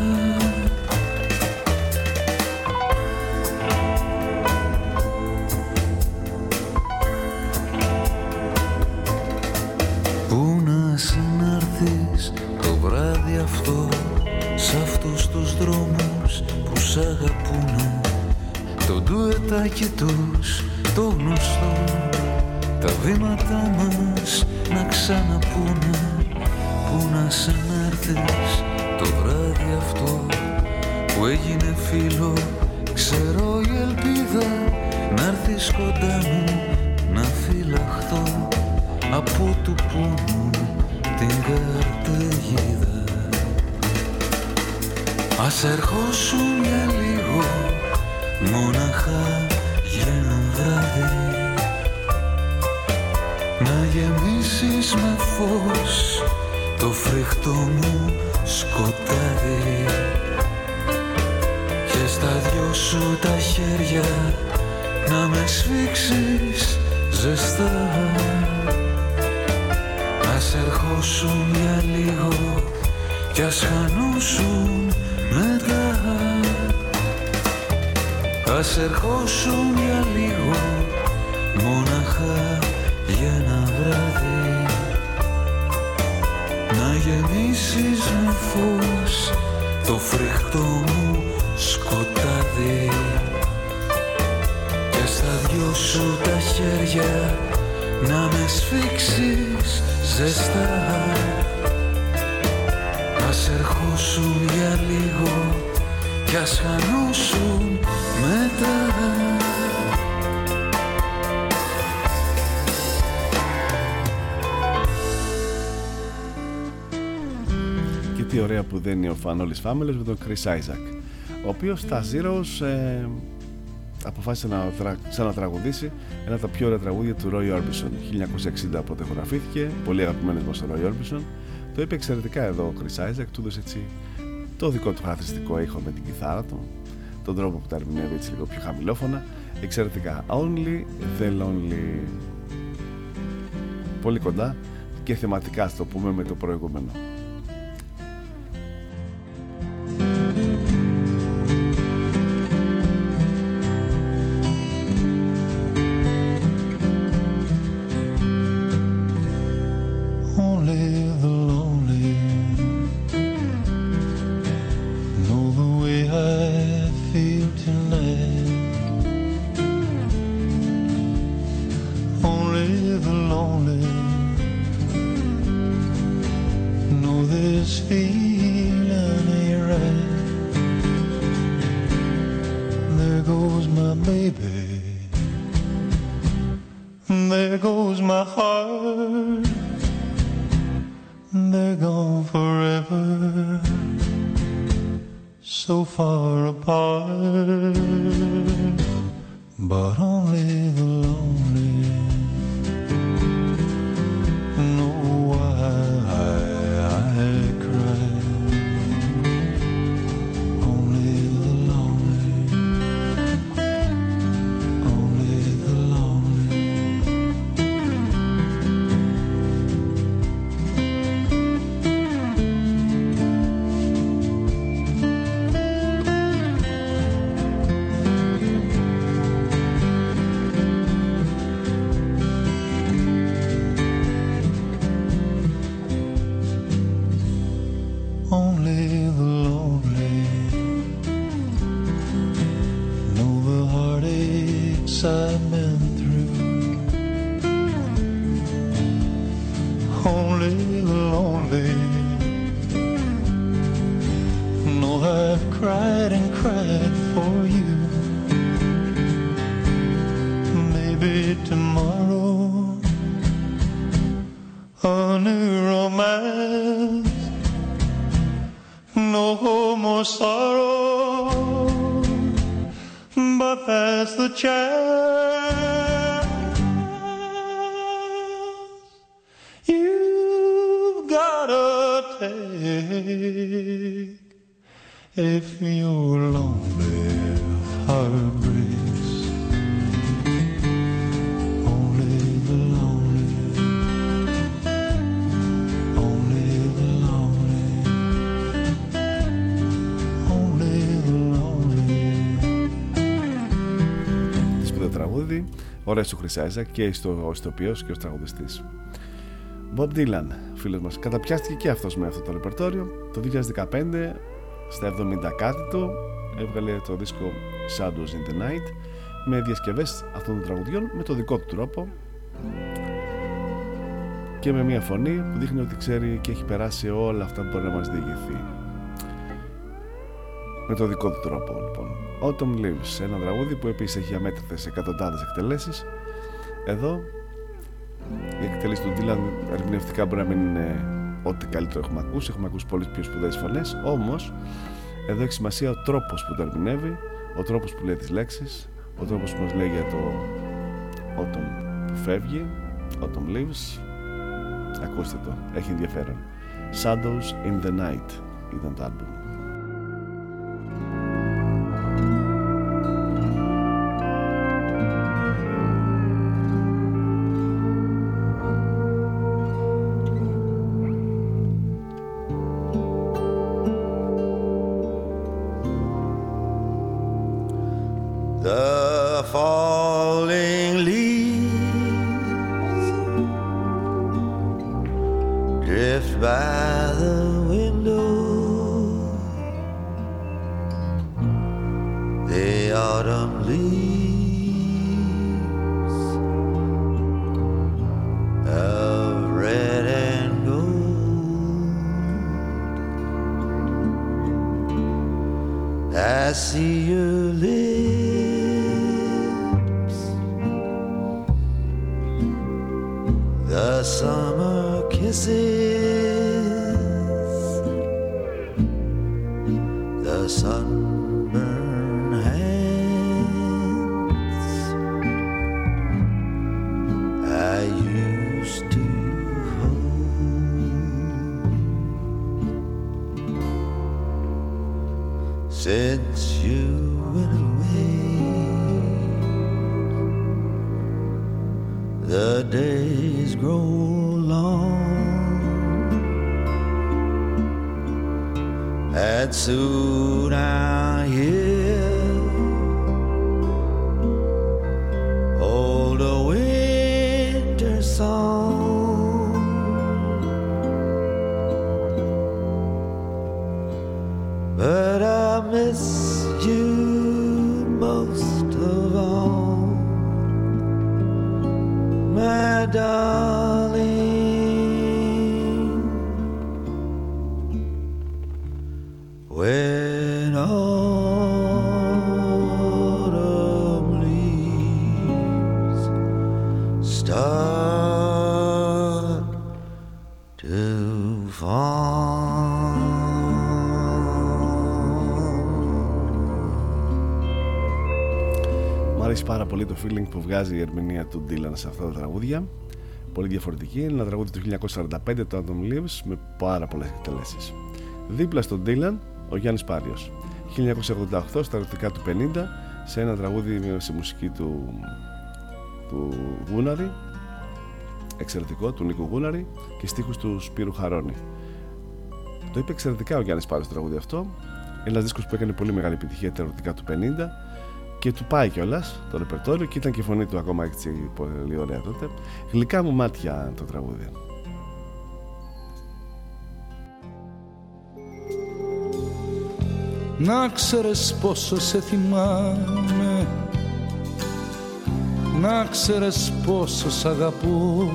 δεν είναι ο Φανόλης Φάμελος με τον Chris Isaac ο οποίος στα Zeros ε, αποφάσισε να τρα... ξανατραγουδήσει ένα από τα πιο ωραία τραγούδια του Roy Orbison. 1960 πρωτογραφήθηκε πολύ αγαπημένος μας ο Roy Orbison. Το είπε εξαιρετικά εδώ ο Chris Isaac του έδωσε έτσι το δικό του χαρακτηριστικό ήχο με την κιθάρα του τον τρόπο που τα ερμηνεύει έτσι λίγο πιο χαμηλόφωνα. Εξαιρετικά. Only the Lonely. Πολύ κοντά και θεματικά στο πούμε με το προηγούμενο Ωραίες του Χρυσάιζα και ο ιστοποιός και ο τραγουδιστής. Bob Dylan, φίλος μας, καταπιάστηκε και αυτός με αυτό το ρεπερτόριο. Το 2015, στα 70 κάτι του, έβγαλε το δίσκο Shadows in the Night με διασκευές αυτών των τραγουδιών με το δικό του τρόπο και με μια φωνή που δείχνει ότι ξέρει και έχει περάσει όλα αυτά που μπορεί να μας διηγηθεί. Με το δικό του τρόπο λοιπόν. Autumn Leaves, ένα τραγούδι που επίσης έχει αμέτρητες εκατοντάδες εκτελέσεις. Εδώ η εκτέλεση του Dylan ερμηνευτικά μπορεί να μην είναι ό,τι καλύτερο έχουμε ακούσει, έχουμε ακούσει πολλές πιο σπουδαίες φωνές, όμως εδώ έχει σημασία ο τρόπος που το ερμηνεύει, ο τρόπος που λέει τις λέξεις, ο τρόπος που μας λέει για το Autumn που φεύγει, Autumn Leaves. Ακούστε το, έχει ενδιαφέρον. Shadows in the Night ήταν το άλμπουμ. Το feeling που βγάζει η ερμηνεία του Dylan σε αυτά τα τραγούδια. Πολύ διαφορετική. Είναι ένα τραγούδι του 1945 το Atom Leaves με πάρα πολλές εκτελέσεις. Δίπλα στον Dylan ο Γιάννης Πάριος. 1988 στα ερωτικά του 50 σε ένα τραγούδι σε μουσική του, του Γούναρη εξαιρετικό του Νίκου Γούναρη και στίχους του Σπύρου Χαρώνη το είπε εξαιρετικά ο Γιάννης Πάρος το τραγούδι αυτό ένας δίσκος που έκανε πολύ μεγάλη επιτυχία τα ερωτικά του 50 και του πάει κιόλας το ρεπερτόριο και ήταν και η φωνή του ακόμα έτσι πολύ ωραία τότε. Γλυκά μου μάτια το τραγούδι. Να ξέρεις πόσο σε θυμάμαι Να ξέρεις πόσο σ' αγαπώ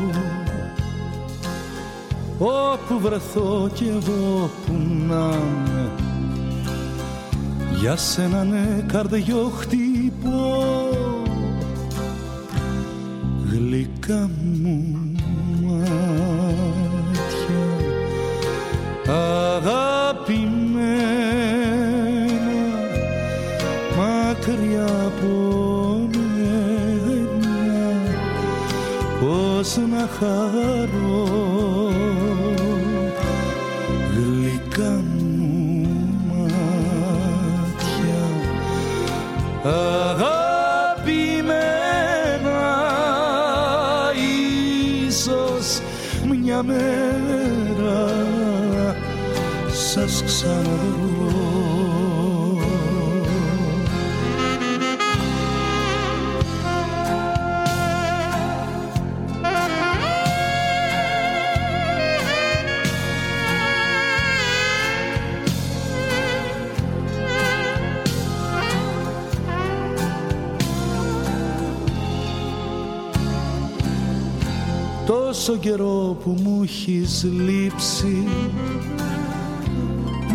Όπου βρεθώ κι εγώ που να είμαι Για σένα ναι καρδιό χτυπώ μια μέρα σας ξαναδώ τόσο καιρό που μου έχεις λείψει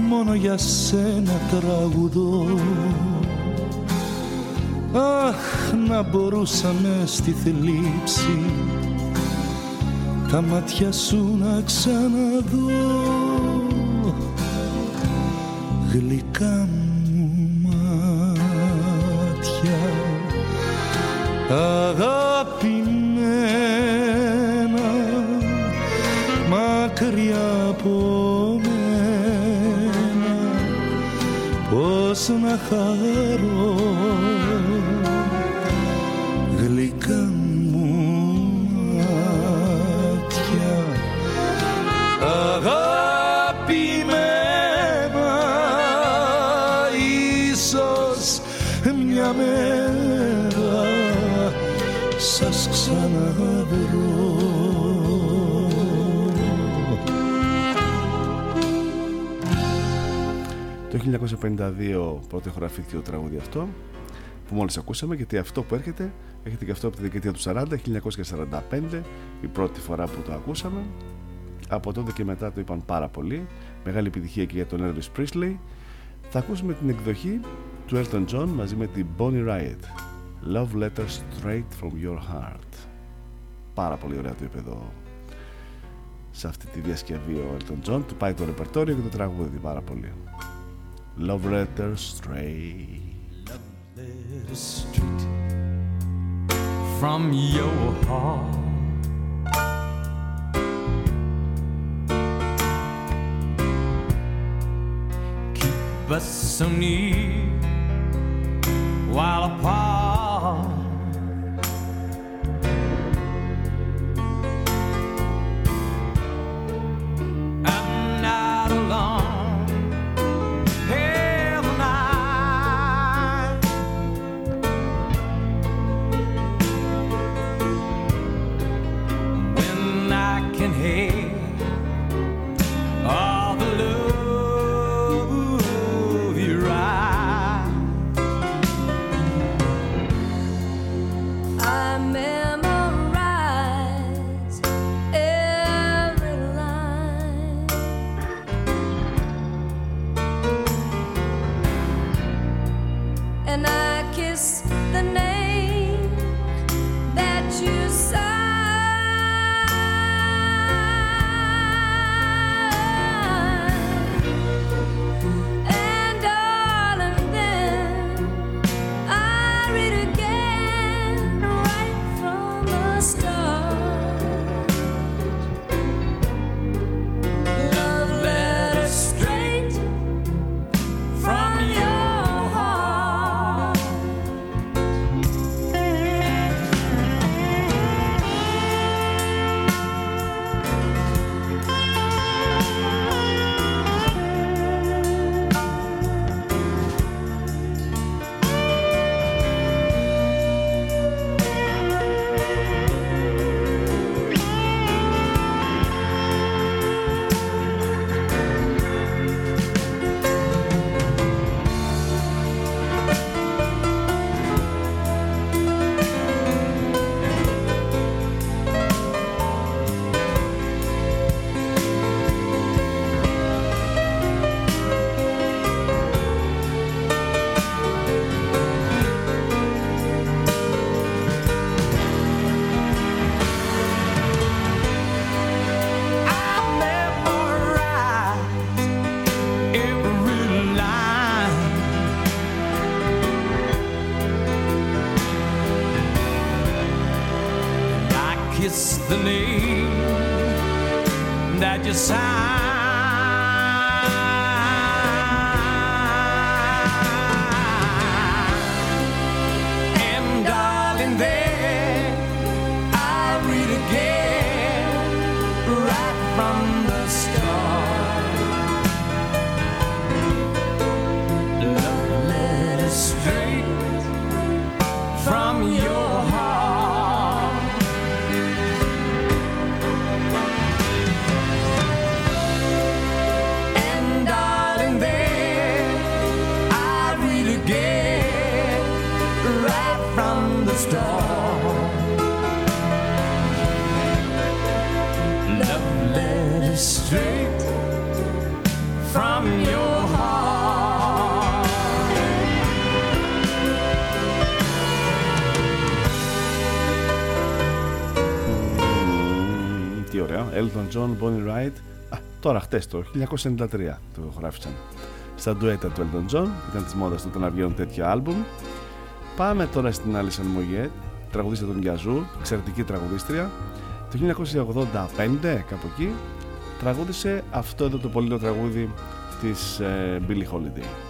μόνο για σένα τραγουδώ. Αχ, να μπορούσαμε στη θλίψη τα μάτια σου να ξαναδώ. Γλυκά μου μάτια αγαπημένα να χαρώ 1952 πρώτη ηχογραφήθηκε το τραγούδι αυτό που μόλις ακούσαμε γιατί αυτό που έρχεται έρχεται και αυτό από τη δεκαετία του 40, 1945 η πρώτη φορά που το ακούσαμε. Από τότε και μετά το είπαν πάρα πολύ. Μεγάλη επιτυχία και για τον Elvis Presley. Θα ακούσουμε την εκδοχή του Elton John μαζί με την Bonnie Raitt. Love Letter Straight From Your Heart. Πάρα πολύ ωραία το είπε εδώ. Σε αυτή τη διασκευή ο Elton John του πάει το ρεπερτόριο και το τραγούδι πάρα πολύ Love Letter Straight straight from your heart. Keep us so near while apart. John, Bonnie Wright. Α, τώρα χτες το 1993 το γράφησαν. Στα ντουέτα του Elton John. Ήταν της μόδας τότε να βγαίνουν τέτοια άλμπουμ. Πάμε τώρα στην Alison Moyet, τραγουδίστρια των Γιαζού, εξαιρετική τραγουδίστρια. Το 1985, κάπου εκεί, τραγούδισε αυτό εδώ το πολύ ωραίο τραγούδι της ε, Billie Holiday.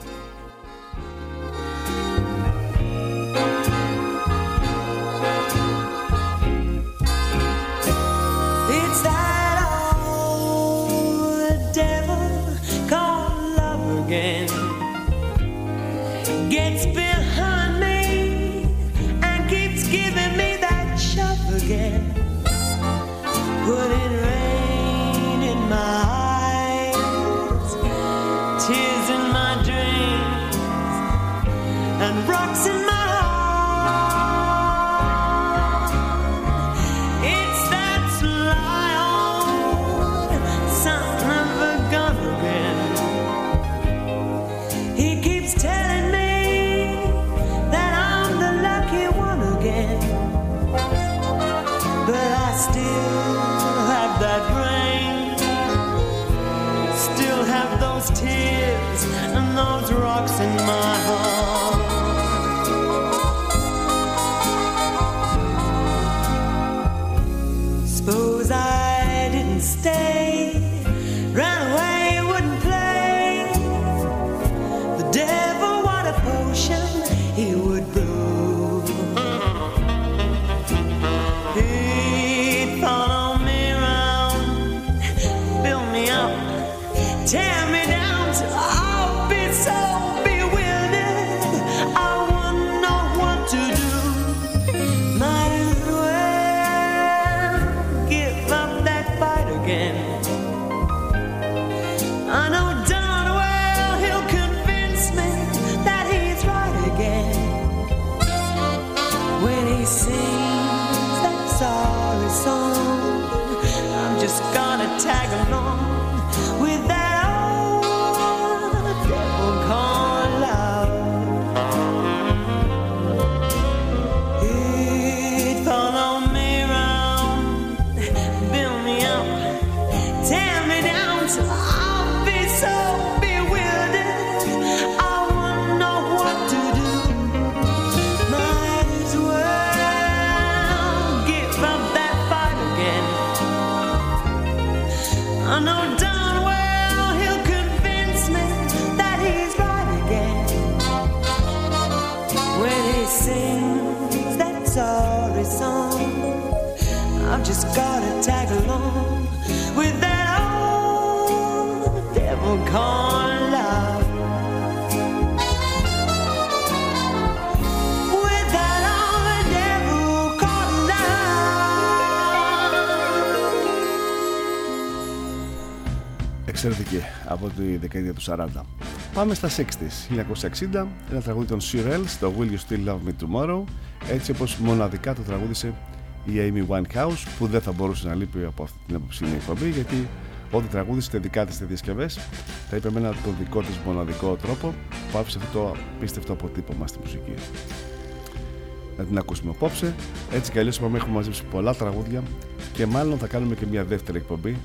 Από τη δεκαετία του 40. Πάμε στα 60s. 1960, ένα τραγούδι των Shirelles, το Will You Still Love Me Tomorrow, έτσι όπως μοναδικά το τραγούδισε η Amy Winehouse, που δεν θα μπορούσε να λείπει από αυτή την απόψινή εκπομπή, γιατί ό,τι τραγούδισε δικά της διασκευές, τα είπε με έναν τον δικό της μοναδικό τρόπο, που άφησε αυτό το απίστευτο αποτύπωμα στη μουσική. Να την ακούσουμε απόψε. Έτσι κι αλλιώς είπαμε έχουμε μαζέψει πολλά τραγούδια και μάλλον θα κάνουμε και μια δεύτερη εκπομπή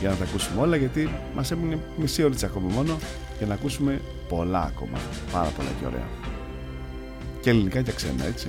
για να τα ακούσουμε όλα γιατί μας έμεινε μισή ώρα ακόμη μόνο για να ακούσουμε πολλά ακόμα. Πάρα πολλά και ωραία. Και ελληνικά και ξένα, έτσι.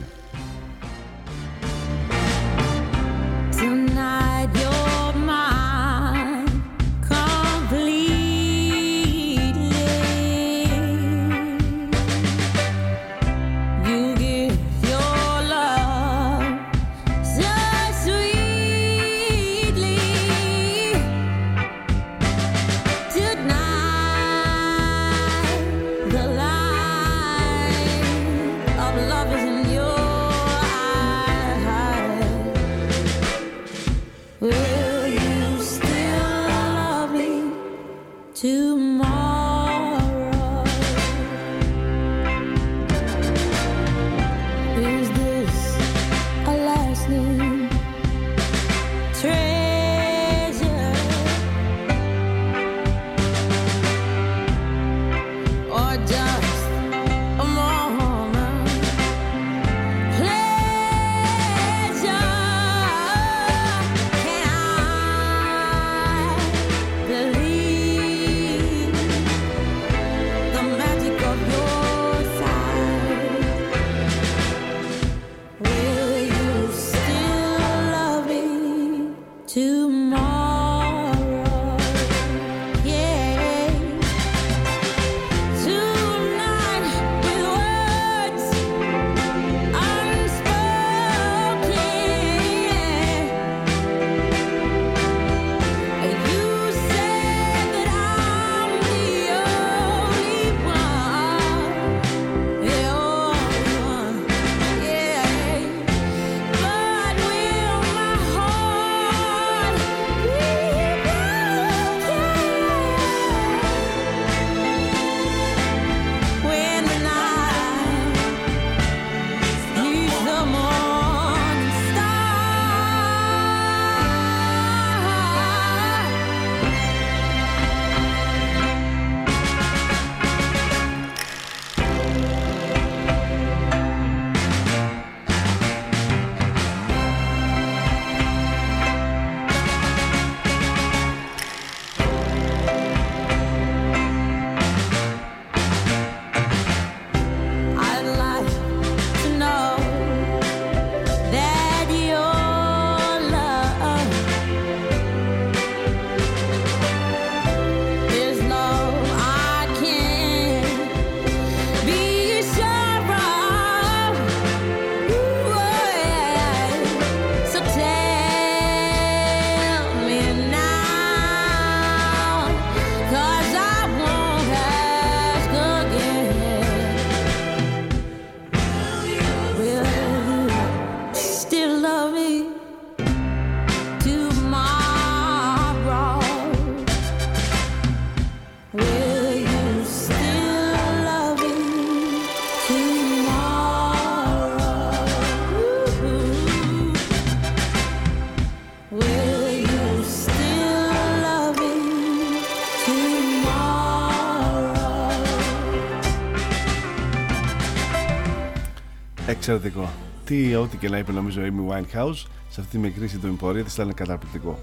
Εξαιρετικό. Τι, ό,τι και να είπε νομίζω η Amy Winehouse σε αυτή τη μικρή σύντομη πορεία της ήταν καταπληκτικό.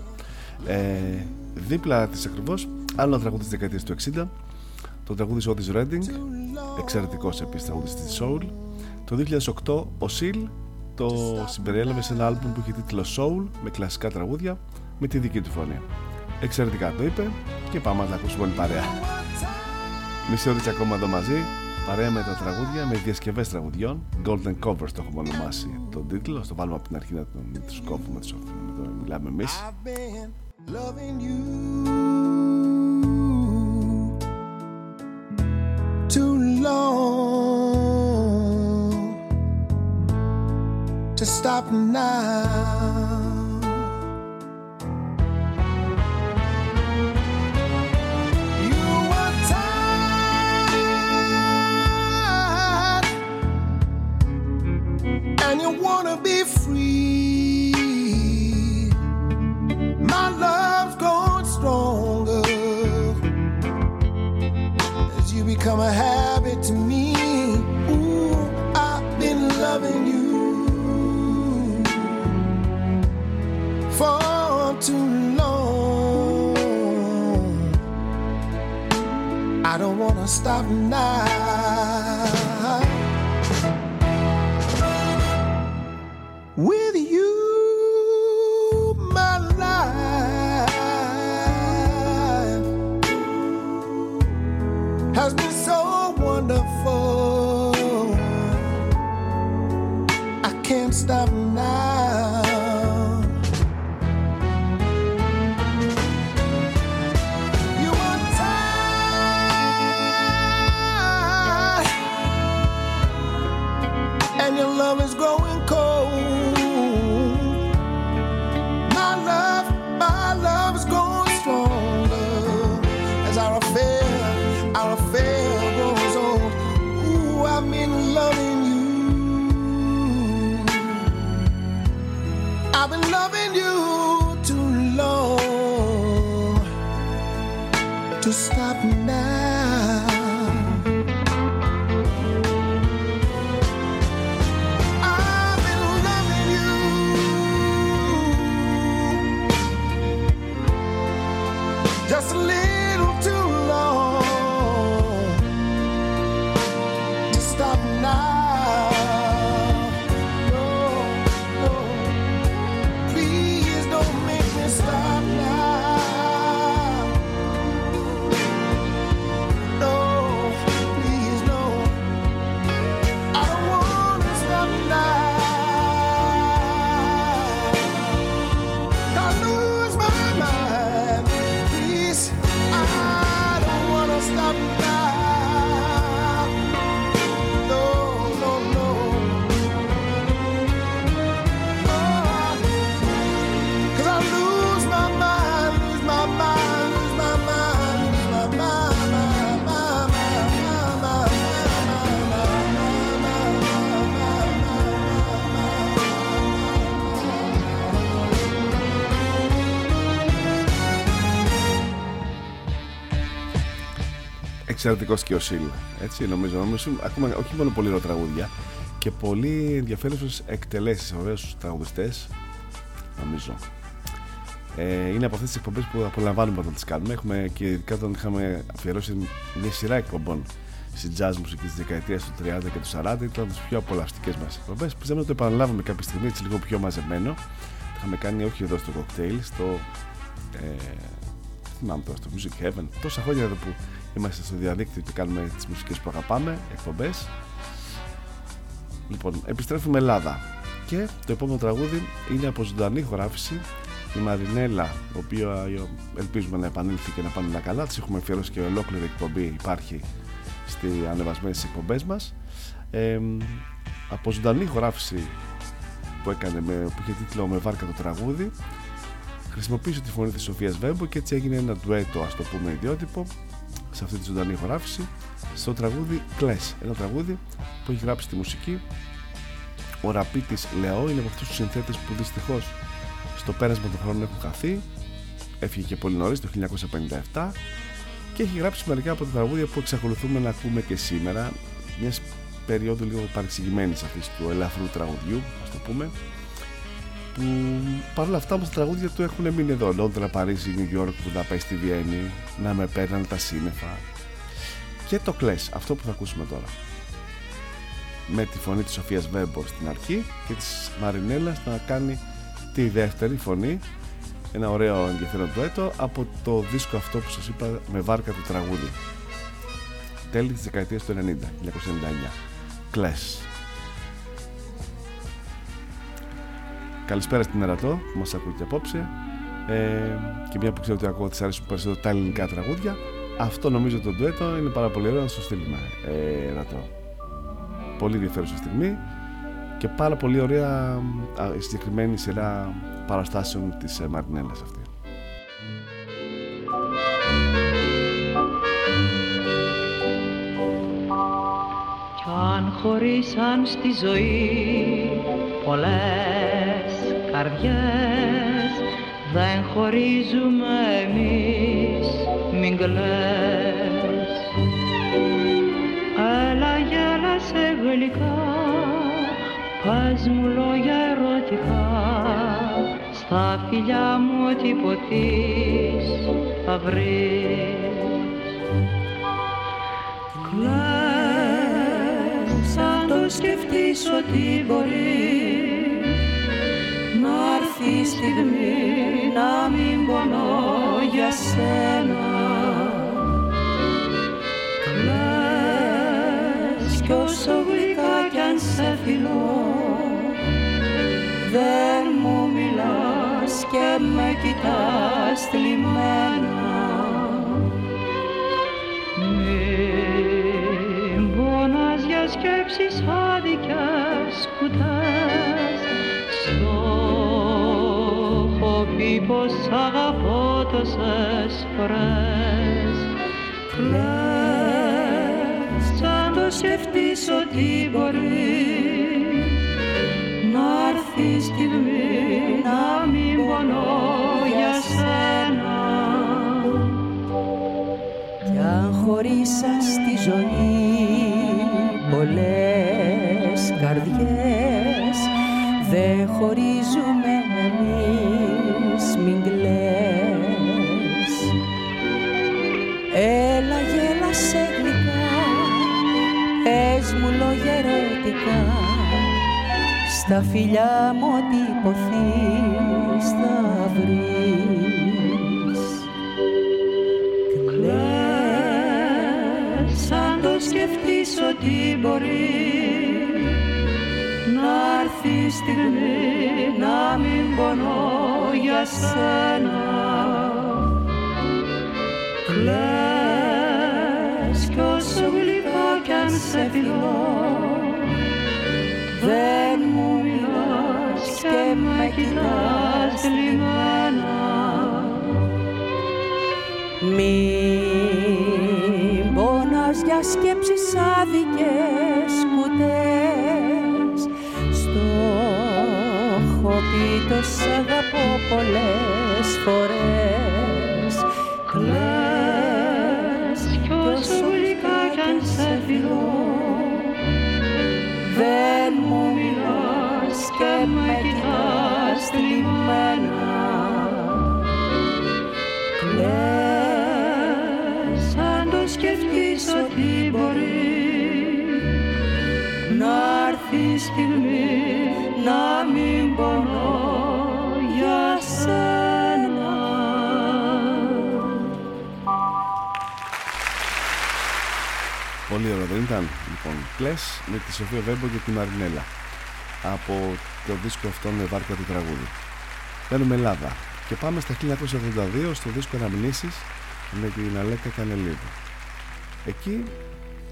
Ε, δίπλα της ακριβώς, άλλο ένα τραγούδι της δεκαετίας του 60, το τραγούδι της Otis Redding, εξαιρετικός επίσης τραγούδι της Soul. Το 2008 ο Seal το συμπεριέλαβε σε ένα άλμπουμ που είχε τίτλο Soul με κλασικά τραγούδια με τη δική του φωνή. Εξαιρετικά το είπε και πάμε να τα ακούσουμε όλοι παρέα. Μισή ώρες ακόμα εδώ μαζί, παρέα με τα τραγούδια, με διασκευές τραγουδιών. Golden Covers το έχουμε ονομάσει τον τίτλο. Στο βάλουμε από την αρχή να τους κόβουμε, του μιλάμε εμείς. loving you too long to stop now. I don't wanna stop now. With you, Εξαιρετικό και ο Σιλ. Έτσι νομίζω. νομίζω ακούμε όχι μόνο πολύ ωραία τραγούδια και πολύ ενδιαφέρουσες εκτελέσεις. Ωραίου τραγουδιστές. Νομίζω. Ε, είναι από αυτές τις εκπομπές που απολαμβάνουμε όταν τις κάνουμε. Έχουμε και ειδικά όταν είχαμε αφιερώσει μια σειρά εκπομπών στη jazz μουσική της δεκαετίας του 30 και του 40, ήταν από τις πιο απολαυστικές μας εκπομπές. Πιστεύω να το επαναλάβουμε κάποια στιγμή έτσι λίγο πιο μαζεμένο. Το είχαμε κάνει όχι εδώ στο cocktail, στο. Ε, θυμάμαι τώρα στο Music Heaven. Τόσα χρόνια εδώ που είμαστε στο διαδίκτυο και κάνουμε τις μουσικές που αγαπάμε, εκπομπές. Λοιπόν, επιστρέφουμε Ελλάδα. Και το επόμενο τραγούδι είναι από ζωντανή χωράφηση η Μαρινέλα, η οποία ελπίζουμε να επανέλθει και να πάνε όλα καλά. Της έχουμε αφιερώσει και ολόκληρη εκπομπή υπάρχει στι ανεβασμένες εκπομπές μας. Ε, από ζωντανή χωράφηση που έκανε με, που είχε τίτλο Με βάρκα το τραγούδι χρησιμοποίησε τη φωνή της Σοφίας Βέμπο και έτσι έγινε ένα ντουέτο ας το πούμε ιδιότυπο σε αυτή τη ζωντανή χωράφηση στο τραγούδι Κλες. Ένα τραγούδι που έχει γράψει τη μουσική ο Ραπίτης Λεό είναι από αυτούς τους συνθέτες που δυστυχώς στο πέρασμα των χρόνων έχουν χαθεί. Έφυγε και πολύ νωρίς το 1957 και έχει γράψει μερικά από τα τραγούδια που εξακολουθούμε να ακούμε και σήμερα. Μιας περίοδου λίγο παρεξηγημένης αυτής του ελαφρού τραγουδιού, ας το πούμε, που παρόλα αυτά όμως τα τραγούδια του έχουν μείνει εδώ, Λόντρα, Παρίσι, Νιου Γιόρκ, στη Βιέννη, να με παίρναν τα σύννεφα. Και το κλες, αυτό που θα ακούσουμε τώρα. Με τη φωνή της Σοφίας Βέμπορ στην αρχή και της Μαρινέλας να κάνει τη δεύτερη φωνή. Ένα ωραίο ενδιαφέρον έτο από το δίσκο αυτό που σας είπα με βάρκα του τραγούδι. Τέλη της δεκαετίας του 90 1999 Κλες Καλησπέρα στην Ερατό που μας ακούει και απόψε ε, και μια που ξέρω ότι ακούω τις αρέσουν περισσότερο τα ελληνικά τραγούδια αυτό νομίζω το ντουέτο είναι πάρα πολύ ωραίο να σου στείλουμε ε, Ερατό πολύ ενδιαφέρουσα στιγμή και πάρα πολύ ωραία η συγκεκριμένη σειρά παραστάσεων της ε, Μαρινέλας αυτή. Κι αν χωρίσαν στη ζωή πολλές καρδιές δεν χωρίζουμε εμείς μην κλαις. Έλα γέλα σε γλυκά πες μου λόγια ερωτικά. Στα φιλιά μου ό,τι ποτείς θα βρεις. Κλαις σαν το σκεφτείς ότι μπορείς να έρθει η στιγμή να μην πονώ για σένα. Κλαις κι όσο γλυκά κι αν σε φιλώ δεν μου μιλάς και με κοιτάς θλιμμένα. Μην πονάς για σκέψεις άδικες κουτές πει πως αγαπώ τόσες φορές. Κλαις σαν το σκεφτείς ότι μπορείς να έρθει η στιγμή να μην πονώ για σένα. Κι αν χωρίσας στη ζωή πολλές καρδιές δεν χωρίζουμε εμείς μην κλαις Έλα γέλα σε γλυκά. Πες μου λόγια ερωτικά. Στα φιλιά μου ό,τι υποθείς θα βρεις. Κλαις σαν το σκεφτείς ότι μπορεί να έρθει η στιγμή να μην πονώ για σένα. Κλαις κι όσο γλυκά κι αν σε φιλώ. Δεν μου μιλάς και με κοιτάς θλιμμένα Μην πονάς για σκέψεις άδικες κουτές το σ' αγαπώ πολλές φορές. Κλαις κι όσο γλυκά κι αν σε φιλώ δεν μου μιλάς και με κοιτάς θλιμμένα Κλαις αν το σκεφτείς ότι μπορεί να έρθεις η στιγμή να δεν ήταν λοιπόν Κλες με τη Σοφία Βέμπο και τη Μαρινέλα από το δίσκο αυτό με βάρκα του τραγούδι. Μένουμε Ελλάδα και πάμε στα 1982 στο δίσκο Αναμνήσεις με την Αλέκα Κανελίδου. Εκεί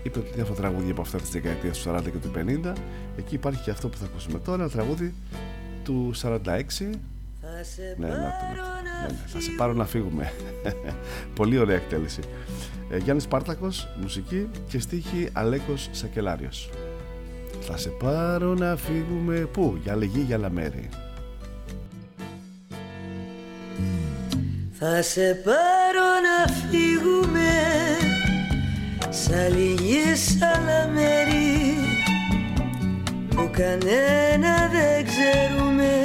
είπε ότι διάφορα τραγούδια από αυτά της δεκαετίας του 40 και του 50 εκεί υπάρχει και αυτό που θα ακούσουμε τώρα ένα τραγούδι του 46 ναι, να, το, ναι, ναι, θα σε πάρω να φύγουμε. [laughs] Πολύ ωραία εκτέλεση. ε, Γιάννης Πάρτακος, μουσική και στίχη Αλέκος Σακελάριος. Θα σε πάρω να φύγουμε. Πού, για λεγή, για άλλα μέρη Θα σε πάρω να φύγουμε Σ' αλληγή, σ' άλλα μέρη κανένα δεν ξέρουμε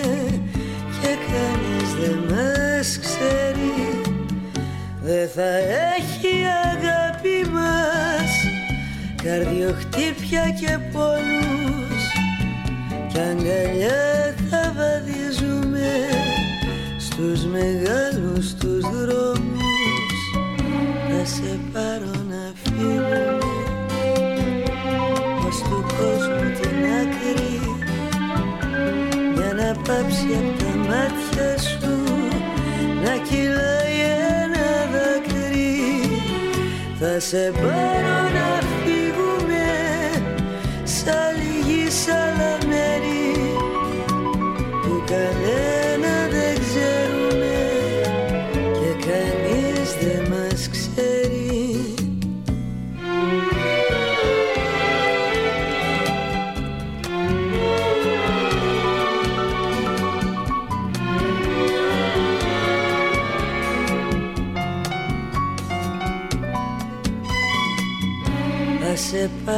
και κανείς δεν μας ξέρει δεν θα έχει αγάπη μας καρδιοχτύπια και πόνους. Κι αγκαλιά θα βαδίζουμε στους μεγάλους τους δρόμους. Θα σε πάρω να φύγουμε ως του κόσμου την άκρη. Για να πάψει απ' τα μάτια σου να κυλάει θα σε πάρω να φύγουμε σ' άλλη γη, Θα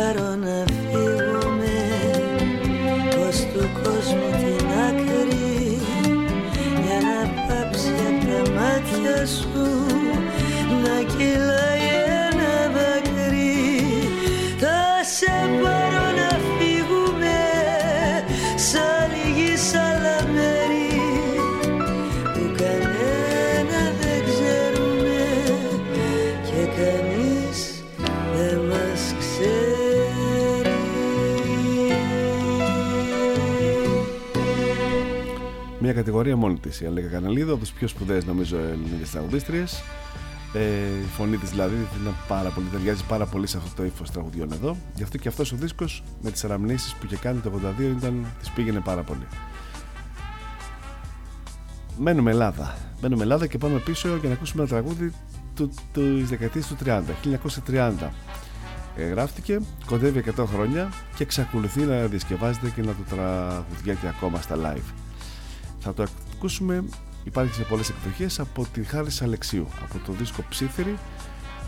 Μια κατηγορία μόνη της η Αλέκα Καναλίδου, από τις πιο σπουδαίες νομίζω ελληνικές τραγουδίστριες. Ε, η φωνή της δηλαδή είναι πάρα πολύ, ταιριάζει πάρα πολύ σε αυτό το ύφος τραγουδιών εδώ. Γι' αυτό και αυτός ο δίσκος με τις αναμνήσεις που είχε κάνει το 82 ήταν, της πήγαινε πάρα πολύ. Μένουμε Ελλάδα. Μένουμε Ελλάδα και πάμε πίσω για να ακούσουμε ένα τραγούδι του, του, δεκαετίας του 30, 1930. Ε, γράφτηκε, κοντεύει 100 χρόνια και εξακολουθεί να διασκευάζεται και να το τραγουδιέται ακόμα στα live. Θα το ακούσουμε, υπάρχει σε πολλές εκδοχές από τη Χάρης Αλεξίου, από το δίσκο Ψήθυρη.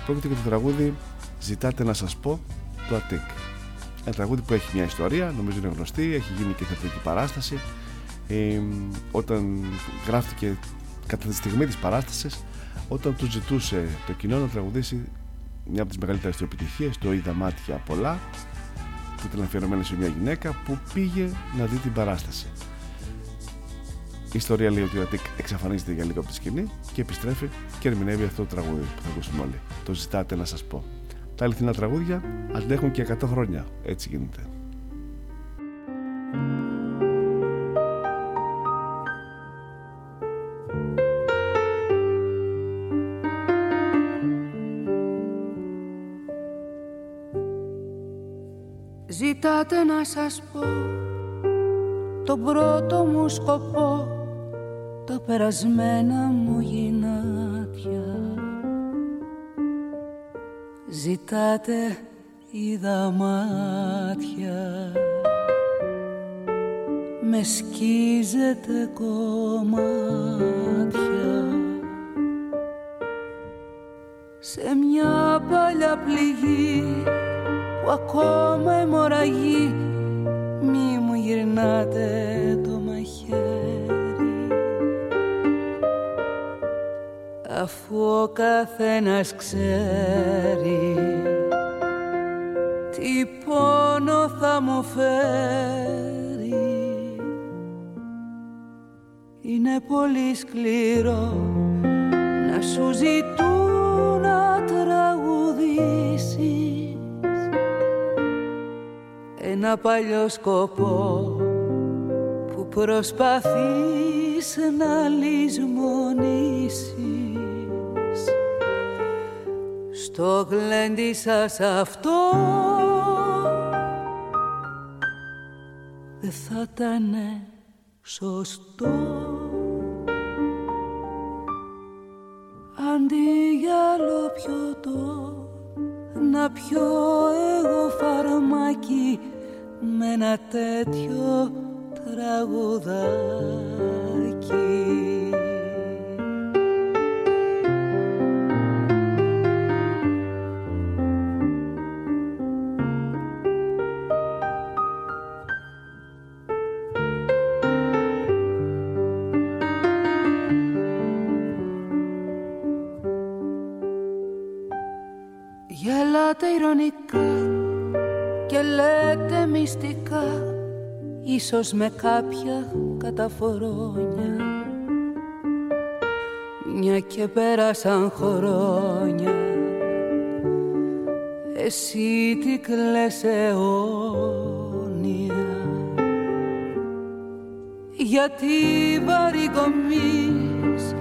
Πρόκειται για το τραγούδι «Ζητάτε να σας πω» του Αττικ. Ένα τραγούδι που έχει μια ιστορία, νομίζω είναι γνωστή, έχει γίνει και θεατρική παράσταση. Ε, όταν γράφτηκε κατά τη στιγμή της παράστασης, όταν του ζητούσε το κοινό να τραγουδήσει μια από τις μεγαλύτερες του επιτυχίες, το «Είδα μάτια πολλά», που ήταν αφιερωμένο σε μια γυναίκα που πήγε να δει την παράσταση. Η ιστορία λέει ότι ο Αττικ εξαφανίζεται για λίγο από τη σκηνή και επιστρέφει και ερμηνεύει αυτό το τραγούδι που θα ακούσουμε όλοι. Το ζητάτε να σας πω. Τα αληθινά τραγούδια αντέχουν και 100 χρόνια. Έτσι γίνεται. Ζητάτε να σας πω τον πρώτο μου σκοπό τα περασμένα μου γυνάτια. Ζητάτε είδα μάτια με σκίζετε κομμάτια. Σε μια παλιά πληγή που ακόμα αιμορραγεί μη μου γυρνάτε αφού ο καθένας ξέρει τι πόνο θα μου φέρει. Είναι πολύ σκληρό να σου ζητούν να τραγουδήσεις. Ένα παλιό σκοπό που προσπαθείς να λησμονήσεις στο γλέντι σας αυτό δεν θα ήταν σωστό αντί για άλλο πιωτό να πιω εγώ φαρμάκι με ένα τέτοιο τραγουδάκι. Γελάτε ηρωνικά και λέτε μυστικά Ίσως με κάποια καταφορόνια Μια και πέρασαν χρόνια Εσύ τι κλαις αιώνια. Γιατί παρικομείς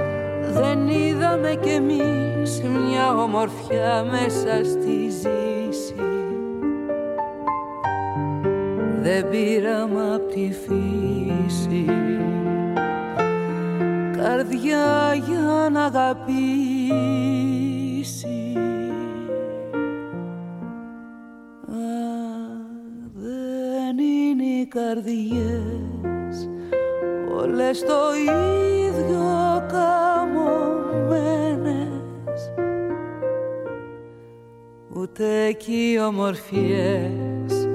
δεν είδαμε κι εμείς μια ομορφιά μέσα στη ζήση δεν πήραμε απ' τη φύση. Καρδιά για να αγαπήσει. Α, δεν είναι οι καρδιές όλες το ίδιο καμωμένες ούτε κι οι ομορφιές.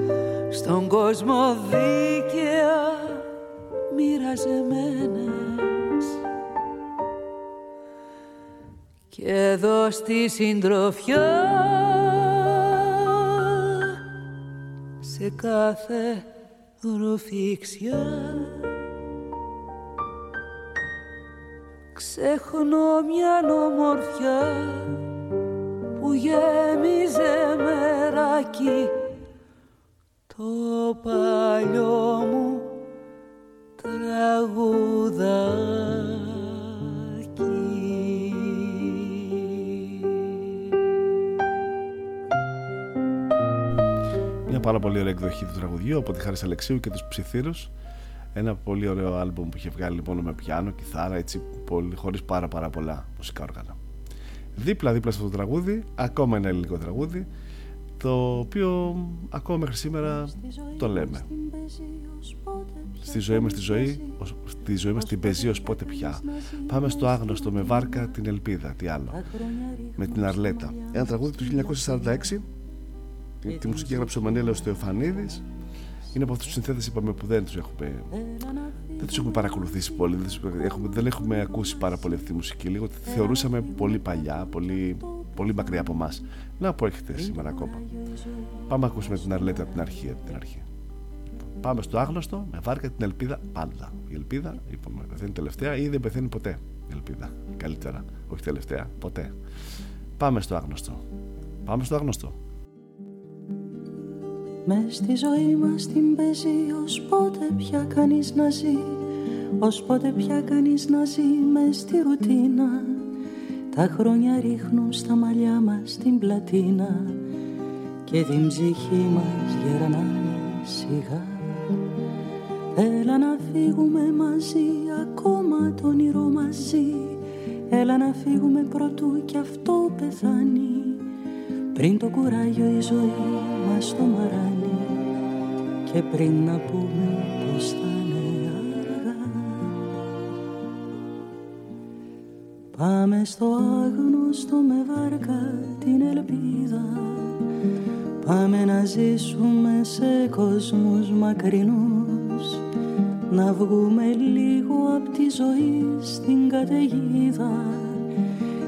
Στον κόσμο δίκαια μοιραζεμένες. Και εδώ στη συντροφιά σε κάθε ρουφήξια ξεχνώ μια ομορφιά που γέμιζε μεράκι το παλιό μου τραγουδάκι. Μια πάρα πολύ ωραία εκδοχή του τραγουδιού από τη Χάρη Αλεξίου και τους Ψιθύρους ένα πολύ ωραίο άλμπουμ που είχε βγάλει μόνο με πιάνο, κιθάρα, έτσι πολύ, χωρίς πάρα πάρα πολλά μουσικά όργανα. Δίπλα δίπλα σε αυτό το τραγούδι, ακόμα ένα ελληνικό τραγούδι, το οποίο ακόμα μέχρι σήμερα το λέμε. Στη ζωή μας, στη ζωή, ως- στη ζωή μας την πεζή ως πότε πια. Πάμε στο άγνωστο με βάρκα την ελπίδα, τι άλλο. Με την Αρλέτα. Ένα τραγούδι του 1946, τη μουσική έγραψε ο Μανέλαος Θεοφανίδης. Είναι από αυτούς τους συνθέτες είπαμε που δεν τους έχουμε δεν τους έχουμε παρακολουθήσει πολύ, δεν, τους έχουμε, δεν έχουμε ακούσει πάρα πολύ αυτή τη μουσική. Λίγο τη θεωρούσαμε πολύ παλιά, πολύ, πολύ μακριά από εμάς. Να που έχετε σήμερα ακόμα. Πάμε να ακούσουμε την Αρλέτα από την αρχή. Από την αρχή. Πάμε στο άγνωστο με βάρκα την ελπίδα πάντα. Η ελπίδα, είπαμε, πεθαίνει τελευταία ή δεν πεθαίνει ποτέ. Η ελπίδα. Καλύτερα. Όχι τελευταία, ποτέ. Πάμε στο άγνωστο. Πάμε στο άγνωστο. Μες στη ζωή μας την παίζει ως πότε πια κανείς να ζει. Ως πότε πια κανείς να ζει μες στη ρουτίνα. Τα χρόνια ρίχνουν στα μαλλιά μας την πλατίνα Και την ψυχή μας γερνάνε σιγά. Έλα να φύγουμε μαζί ακόμα το όνειρο μαζί. Έλα να φύγουμε πρωτού κι αυτό πεθάνει. Πριν το κουράγιο η ζωή μας το μαράνει και πριν να πούμε πως θα είναι αργά Πάμε στο άγνωστο με βάρκα την ελπίδα. Πάμε να ζήσουμε σε κόσμους μακρινούς Να βγούμε λίγο απ' τη ζωή στην καταιγίδα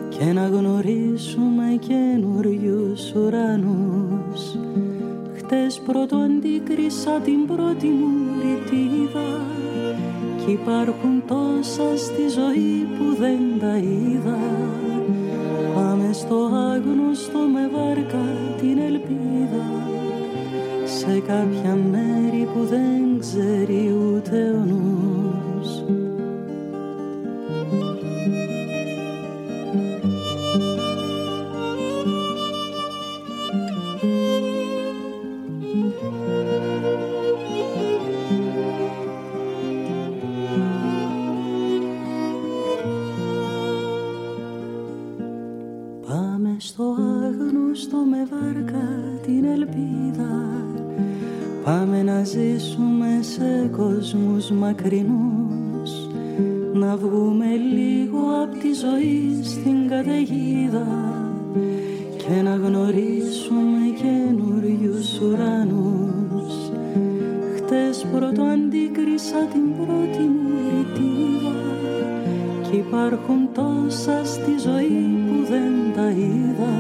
και να γνωρίσουμε καινούριους ουρανούς Χτες πρώτο αντίκρισα την πρώτη μου ρητίδα κι υπάρχουν τόσα στη ζωή που δεν τα είδα. Πάμε στο άγνωστο με βάρκα την ελπίδα. Σε κάποια μέρη που δεν ξέρει ούτε ο νους Πάμε στο άγνωστο με βάρκα την ελπίδα. Πάμε να ζήσουμε σε κόσμους μακρινούς. Να βγούμε λίγο απ' τη ζωή στην καταιγίδα. Και να γνωρίσουμε καινούριους ουρανούς. Χτες πρώτο αντίκρισα την πρώτη μου ρητίδα κι υπάρχουν τόσα στη ζωή που δεν τα είδα.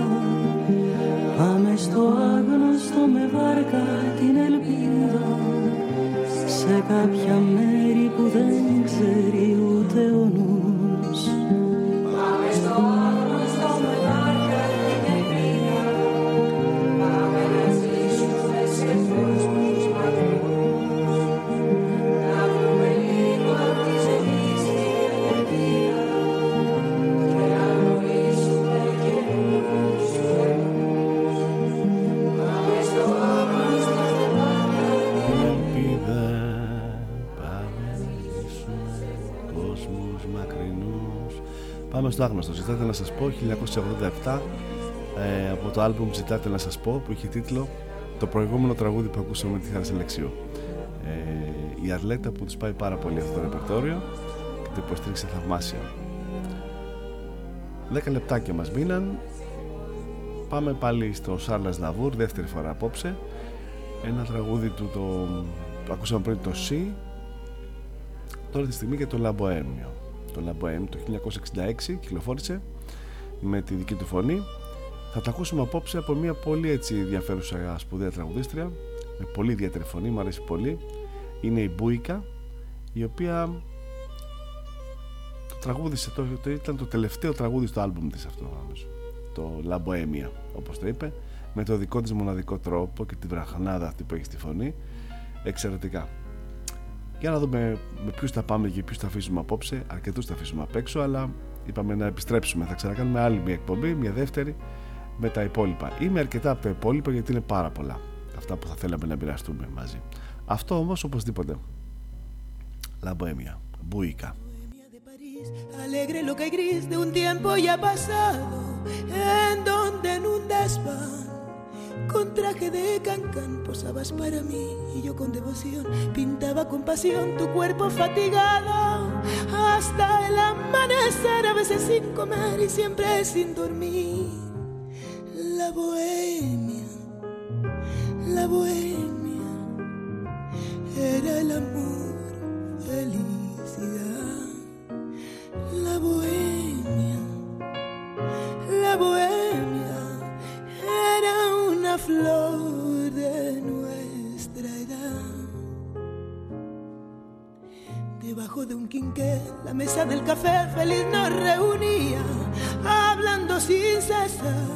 Πάμε στο άγνωστο με βάρκα την ελπίδα. Σε κάποια μέρη που δεν ξέρει ούτε ο Πάμε στο άγνωστος. Ζητάτε να σας πω 1987 ε, Από το άλμπουμ Ζητάτε να σας πω Που είχε τίτλο Το προηγούμενο τραγούδι που ακούσαμε με τη Χάρη Λεξίου ε, Η Αρλέτα που τους πάει πάρα πολύ αυτό το ρεπερτόριο Και το υποστήριξε θαυμάσια. 10 λεπτάκια μας μείναν. Πάμε πάλι στο Σάρλας Λαβούρ Δεύτερη φορά απόψε. Ένα τραγούδι του το, το ακούσαμε πριν το C τώρα τη στιγμή για το La Boheme το La Boheme το 1966 κυκλοφόρησε με τη δική του φωνή. Θα τα ακούσουμε απόψε από μια πολύ έτσι ενδιαφέρουσα σπουδαία τραγουδίστρια με πολύ ιδιαίτερη φωνή, μου αρέσει πολύ. Είναι η Μπούικα η οποία το τραγούδισε το, το, ήταν το τελευταίο τραγούδι στο άλμπουμ της αυτό νομίζω. Το La Bohemia όπως το είπε με το δικό της μοναδικό τρόπο και τη βραχνάδα αυτή που έχει στη φωνή. Εξαιρετικά για να δούμε με ποιους θα πάμε και ποιους θα αφήσουμε απόψε. Αρκετούς θα αφήσουμε απ' έξω αλλά είπαμε να επιστρέψουμε. Θα ξανακάνουμε άλλη μια εκπομπή, μια δεύτερη με τα υπόλοιπα. Είμαι αρκετά από τα υπόλοιπα γιατί είναι πάρα πολλά αυτά που θα θέλαμε να μοιραστούμε μαζί. Αυτό όμως οπωσδήποτε. La Bohemia, Μπουίκα Alegre, loca y gris de un tiempo ya pasado, en donde en un desván, con traje de cancán, posabas para mí y yo con devoción pintaba con pasión tu cuerpo fatigado hasta el amanecer, a veces sin comer y siempre sin dormir. La bohemia, la bohemia, era el amor, felicidad. La bohemia, la bohemia era una flor de nuestra edad. Debajo de un quinqué, la mesa del café feliz nos reunía, hablando sin cesar,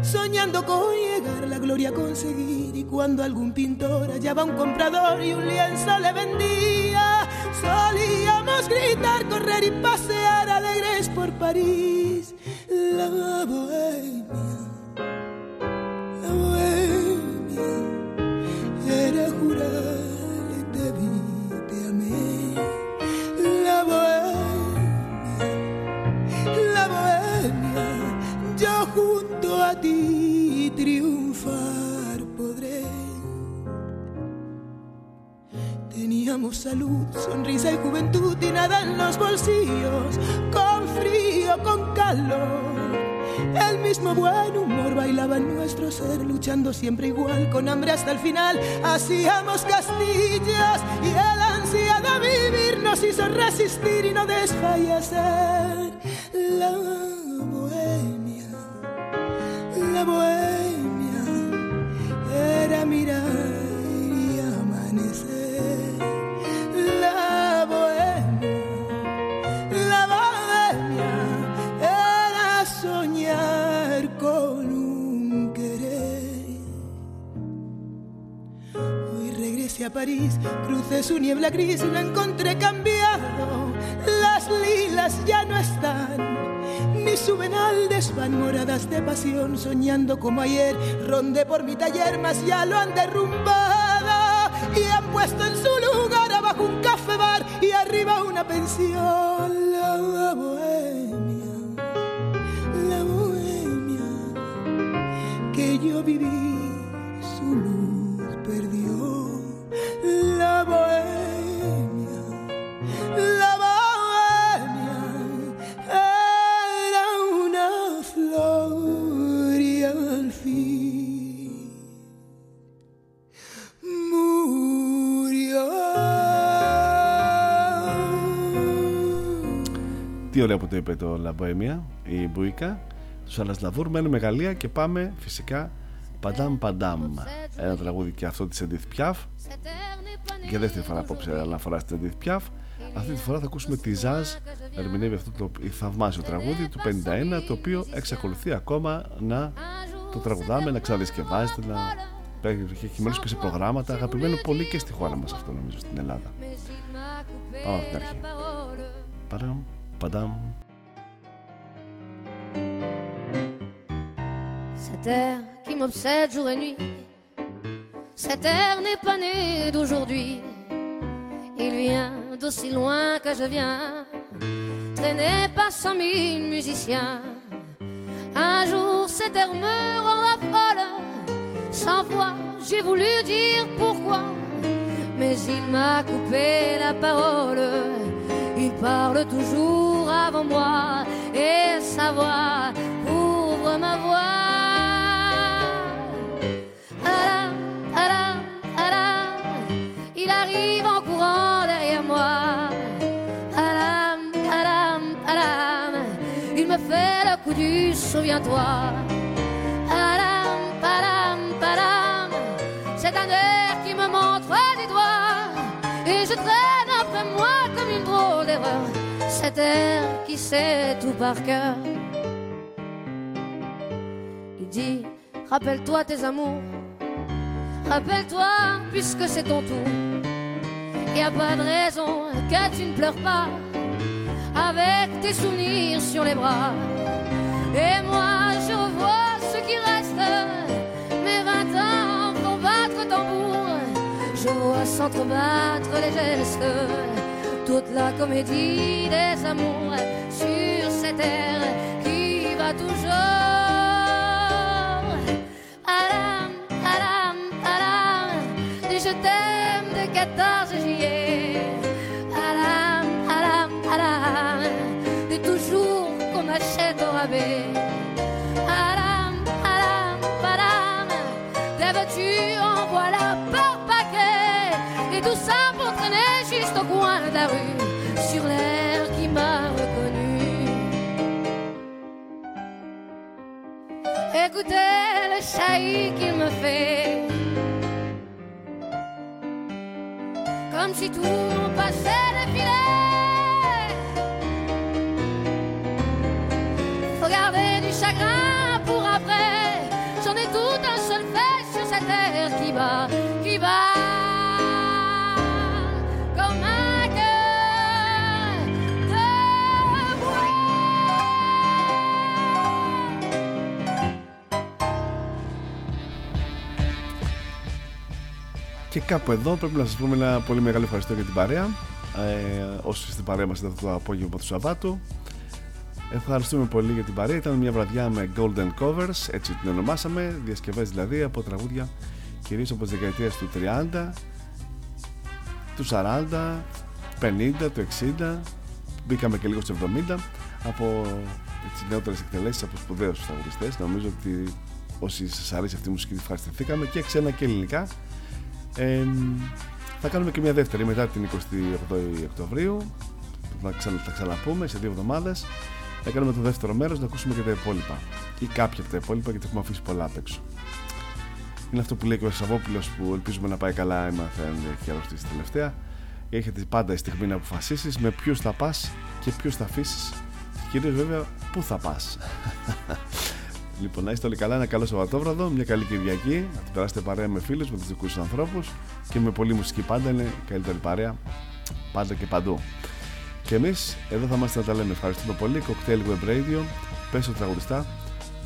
soñando con llegar la gloria a conseguir. Y cuando algún pintor hallaba un comprador y un lienzo le vendía, solíamos gritar, correr y pasear alegres por París. La bohemia, era jurar te vi, te amé. La bohemia, la bohemia, yo junto a ti triunfar podré. Teníamos salud, sonrisa y juventud y nada en los bolsillos, con frío, con calor. El mismo buen humor bailaba en nuestro ser, luchando siempre igual, con hambre hasta el final. Hacíamos castillos y el ansia de vivir nos hizo resistir y no desfallecer. París, crucé su niebla gris y lo encontré cambiado. Las lilas ya no están. Ni suben al desván moradas de pasión, soñando como ayer, rondé por mi taller, mas ya lo han derrumbado y han puesto en su lugar abajo un café bar y arriba una pensión. La bohemia, la bohemia, que yo viví, ωραία που το είπε το La Bohemia, η Μπουίκα. Τους Αλασλαβούρ μένουμε Γαλλία και πάμε φυσικά Παντάμ Παντάμ ένα τραγούδι και αυτό της Edith Piaf. Για δεύτερη φορά απόψε αναφορά στην Edith Piaf. Αυτή τη φορά θα ακούσουμε τη Zaz ερμηνεύει αυτό το θαυμάσιο τραγούδι του 51 το οποίο εξακολουθεί ακόμα να το τραγουδάμε, να ξαναδισκευάζεται να έχει μέλος και σε προγράμματα αγαπημένο πολύ και στη χώρα μας αυτό νομίζω στην Ελλάδα. Πάμε από την αρχή. Παντάμ Padam. Cette air qui m'obsède jour et nuit, cette air n'est pas née d'aujourd'hui. Il vient d'aussi loin que je viens, traîné par cent mille musiciens. Un jour, cet air me rendra folle. Cent fois, j'ai voulu dire pourquoi, mais il m'a coupé la parole. Il parle toujours avant moi et sa voix ouvre ma voix. Tadam, tadam, Il arrive en courant derrière moi. Tadam, tadam, tadam, Il me fait le coup du souviens-toi. Tadam, tadam, tadam, C'est un air qui me montre des doigts. Et je traîne moi comme une drôle d'erreur. Cet air qui sait tout par cœur. Il dit, rappelle-toi tes amours. Rappelle-toi, puisque c'est ton tour. Y a pas de raison que tu ne pleures pas. Avec tes souvenirs sur les bras. Et moi, je revois ce qui reste. Je vois s'entrebattre les gestes. Toute la comédie des amours sur cette terre qui va toujours. Alam, alam, alam, je t'aime de 14 ça pour traîner juste au coin de la rue, sur l'air qui m'a reconnu. Écoutez le chahut qu'il me fait. Comme si tout mon passé défilait. Faut garder du chagrin pour après. J'en ai tout un seul fait sur cette terre qui bat. Και κάπου εδώ πρέπει να σας πούμε ένα πολύ μεγάλο ευχαριστώ για την παρέα ε, όσοι στην παρέα μας αυτό το απόγευμα του Σαββάτου Ευχαριστούμε πολύ για την παρέα. Ήταν μια βραδιά με Golden Covers, έτσι την ονομάσαμε. Διασκευές δηλαδή από τραγούδια κυρίως από τις δεκαετίες του 30, του 40, 50, του 60. Μπήκαμε και λίγο στο 70 από τις νεότερες εκτελέσεις από σπουδαίους τραγουδιστές. Νομίζω ότι όσοι σας αρέσει αυτή η μουσική ευχαριστηθήκαμε και ξένα και ελληνικά. Ε, θα κάνουμε και μια δεύτερη μετά την 28 Οκτωβρίου. Θα ξανα, τα ξαναπούμε σε δύο εβδομάδες. Θα κάνουμε το δεύτερο μέρος να ακούσουμε και τα υπόλοιπα. Ή κάποια από τα υπόλοιπα γιατί έχουμε αφήσει πολλά απ' έξω. Είναι αυτό που λέει και ο Σαββόπουλος που ελπίζουμε να πάει καλά, έμαθε αν έχει αρρωστήσει τελευταία. Έχετε πάντα η στιγμή να αποφασίσεις με ποιους θα πας και ποιους θα αφήσεις. Και κυρίως βέβαια πού θα πας. [laughs] λοιπόν, να είστε όλοι καλά, ένα καλό Σαββατόβραδο, μια καλή Κυριακή. Να την περάσετε παρέα με φίλους, με τους δικούς σας ανθρώπους και με πολλή μουσική πάντα είναι καλύτερη παρέα πάντα και παντού. Και εμείς εδώ θα είμαστε να τα λέμε. Ευχαριστούμε πολύ. Cocktail Web Radio, πέσω τραγουδιστά,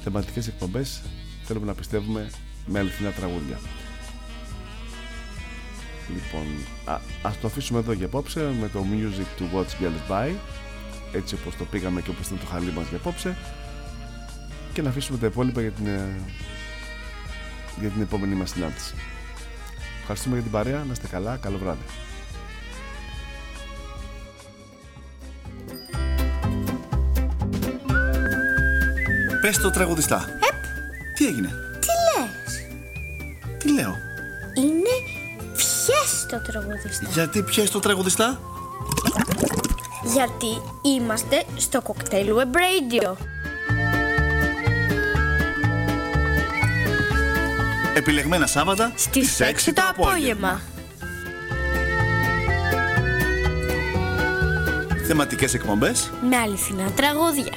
θεματικές εκπομπές. Θέλουμε να πιστεύουμε με αληθινά τραγούδια. Λοιπόν, α, ας το αφήσουμε εδώ για απόψε με το Music to Watch Girls By έτσι όπως το πήγαμε και όπως ήταν το χαλί μας για απόψε και να αφήσουμε τα υπόλοιπα για την, ε, για την επόμενη μας συνάντηση. Ευχαριστούμε για την παρέα, να είστε καλά, καλό βράδυ. Πες το τραγουδιστά. Επ. Τι έγινε; Τι λες; Τι λέω; Είναι πιες το τραγουδιστά. Γιατί πιες το τραγουδιστά; Γιατί είμαστε στο Cocktail Web Radio. Επιλεγμένα Σάββατα Στις 6 το απόγευμα. Θεματικές εκπομπές Με αληθινά τραγούδια.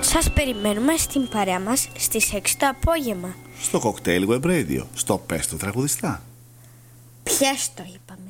Σας περιμένουμε στην παρέα μας στις 6 το απόγευμα. στο Cocktail Web Radio. Στο Πες του Τραγουδιστά. Ποιες το είπαμε.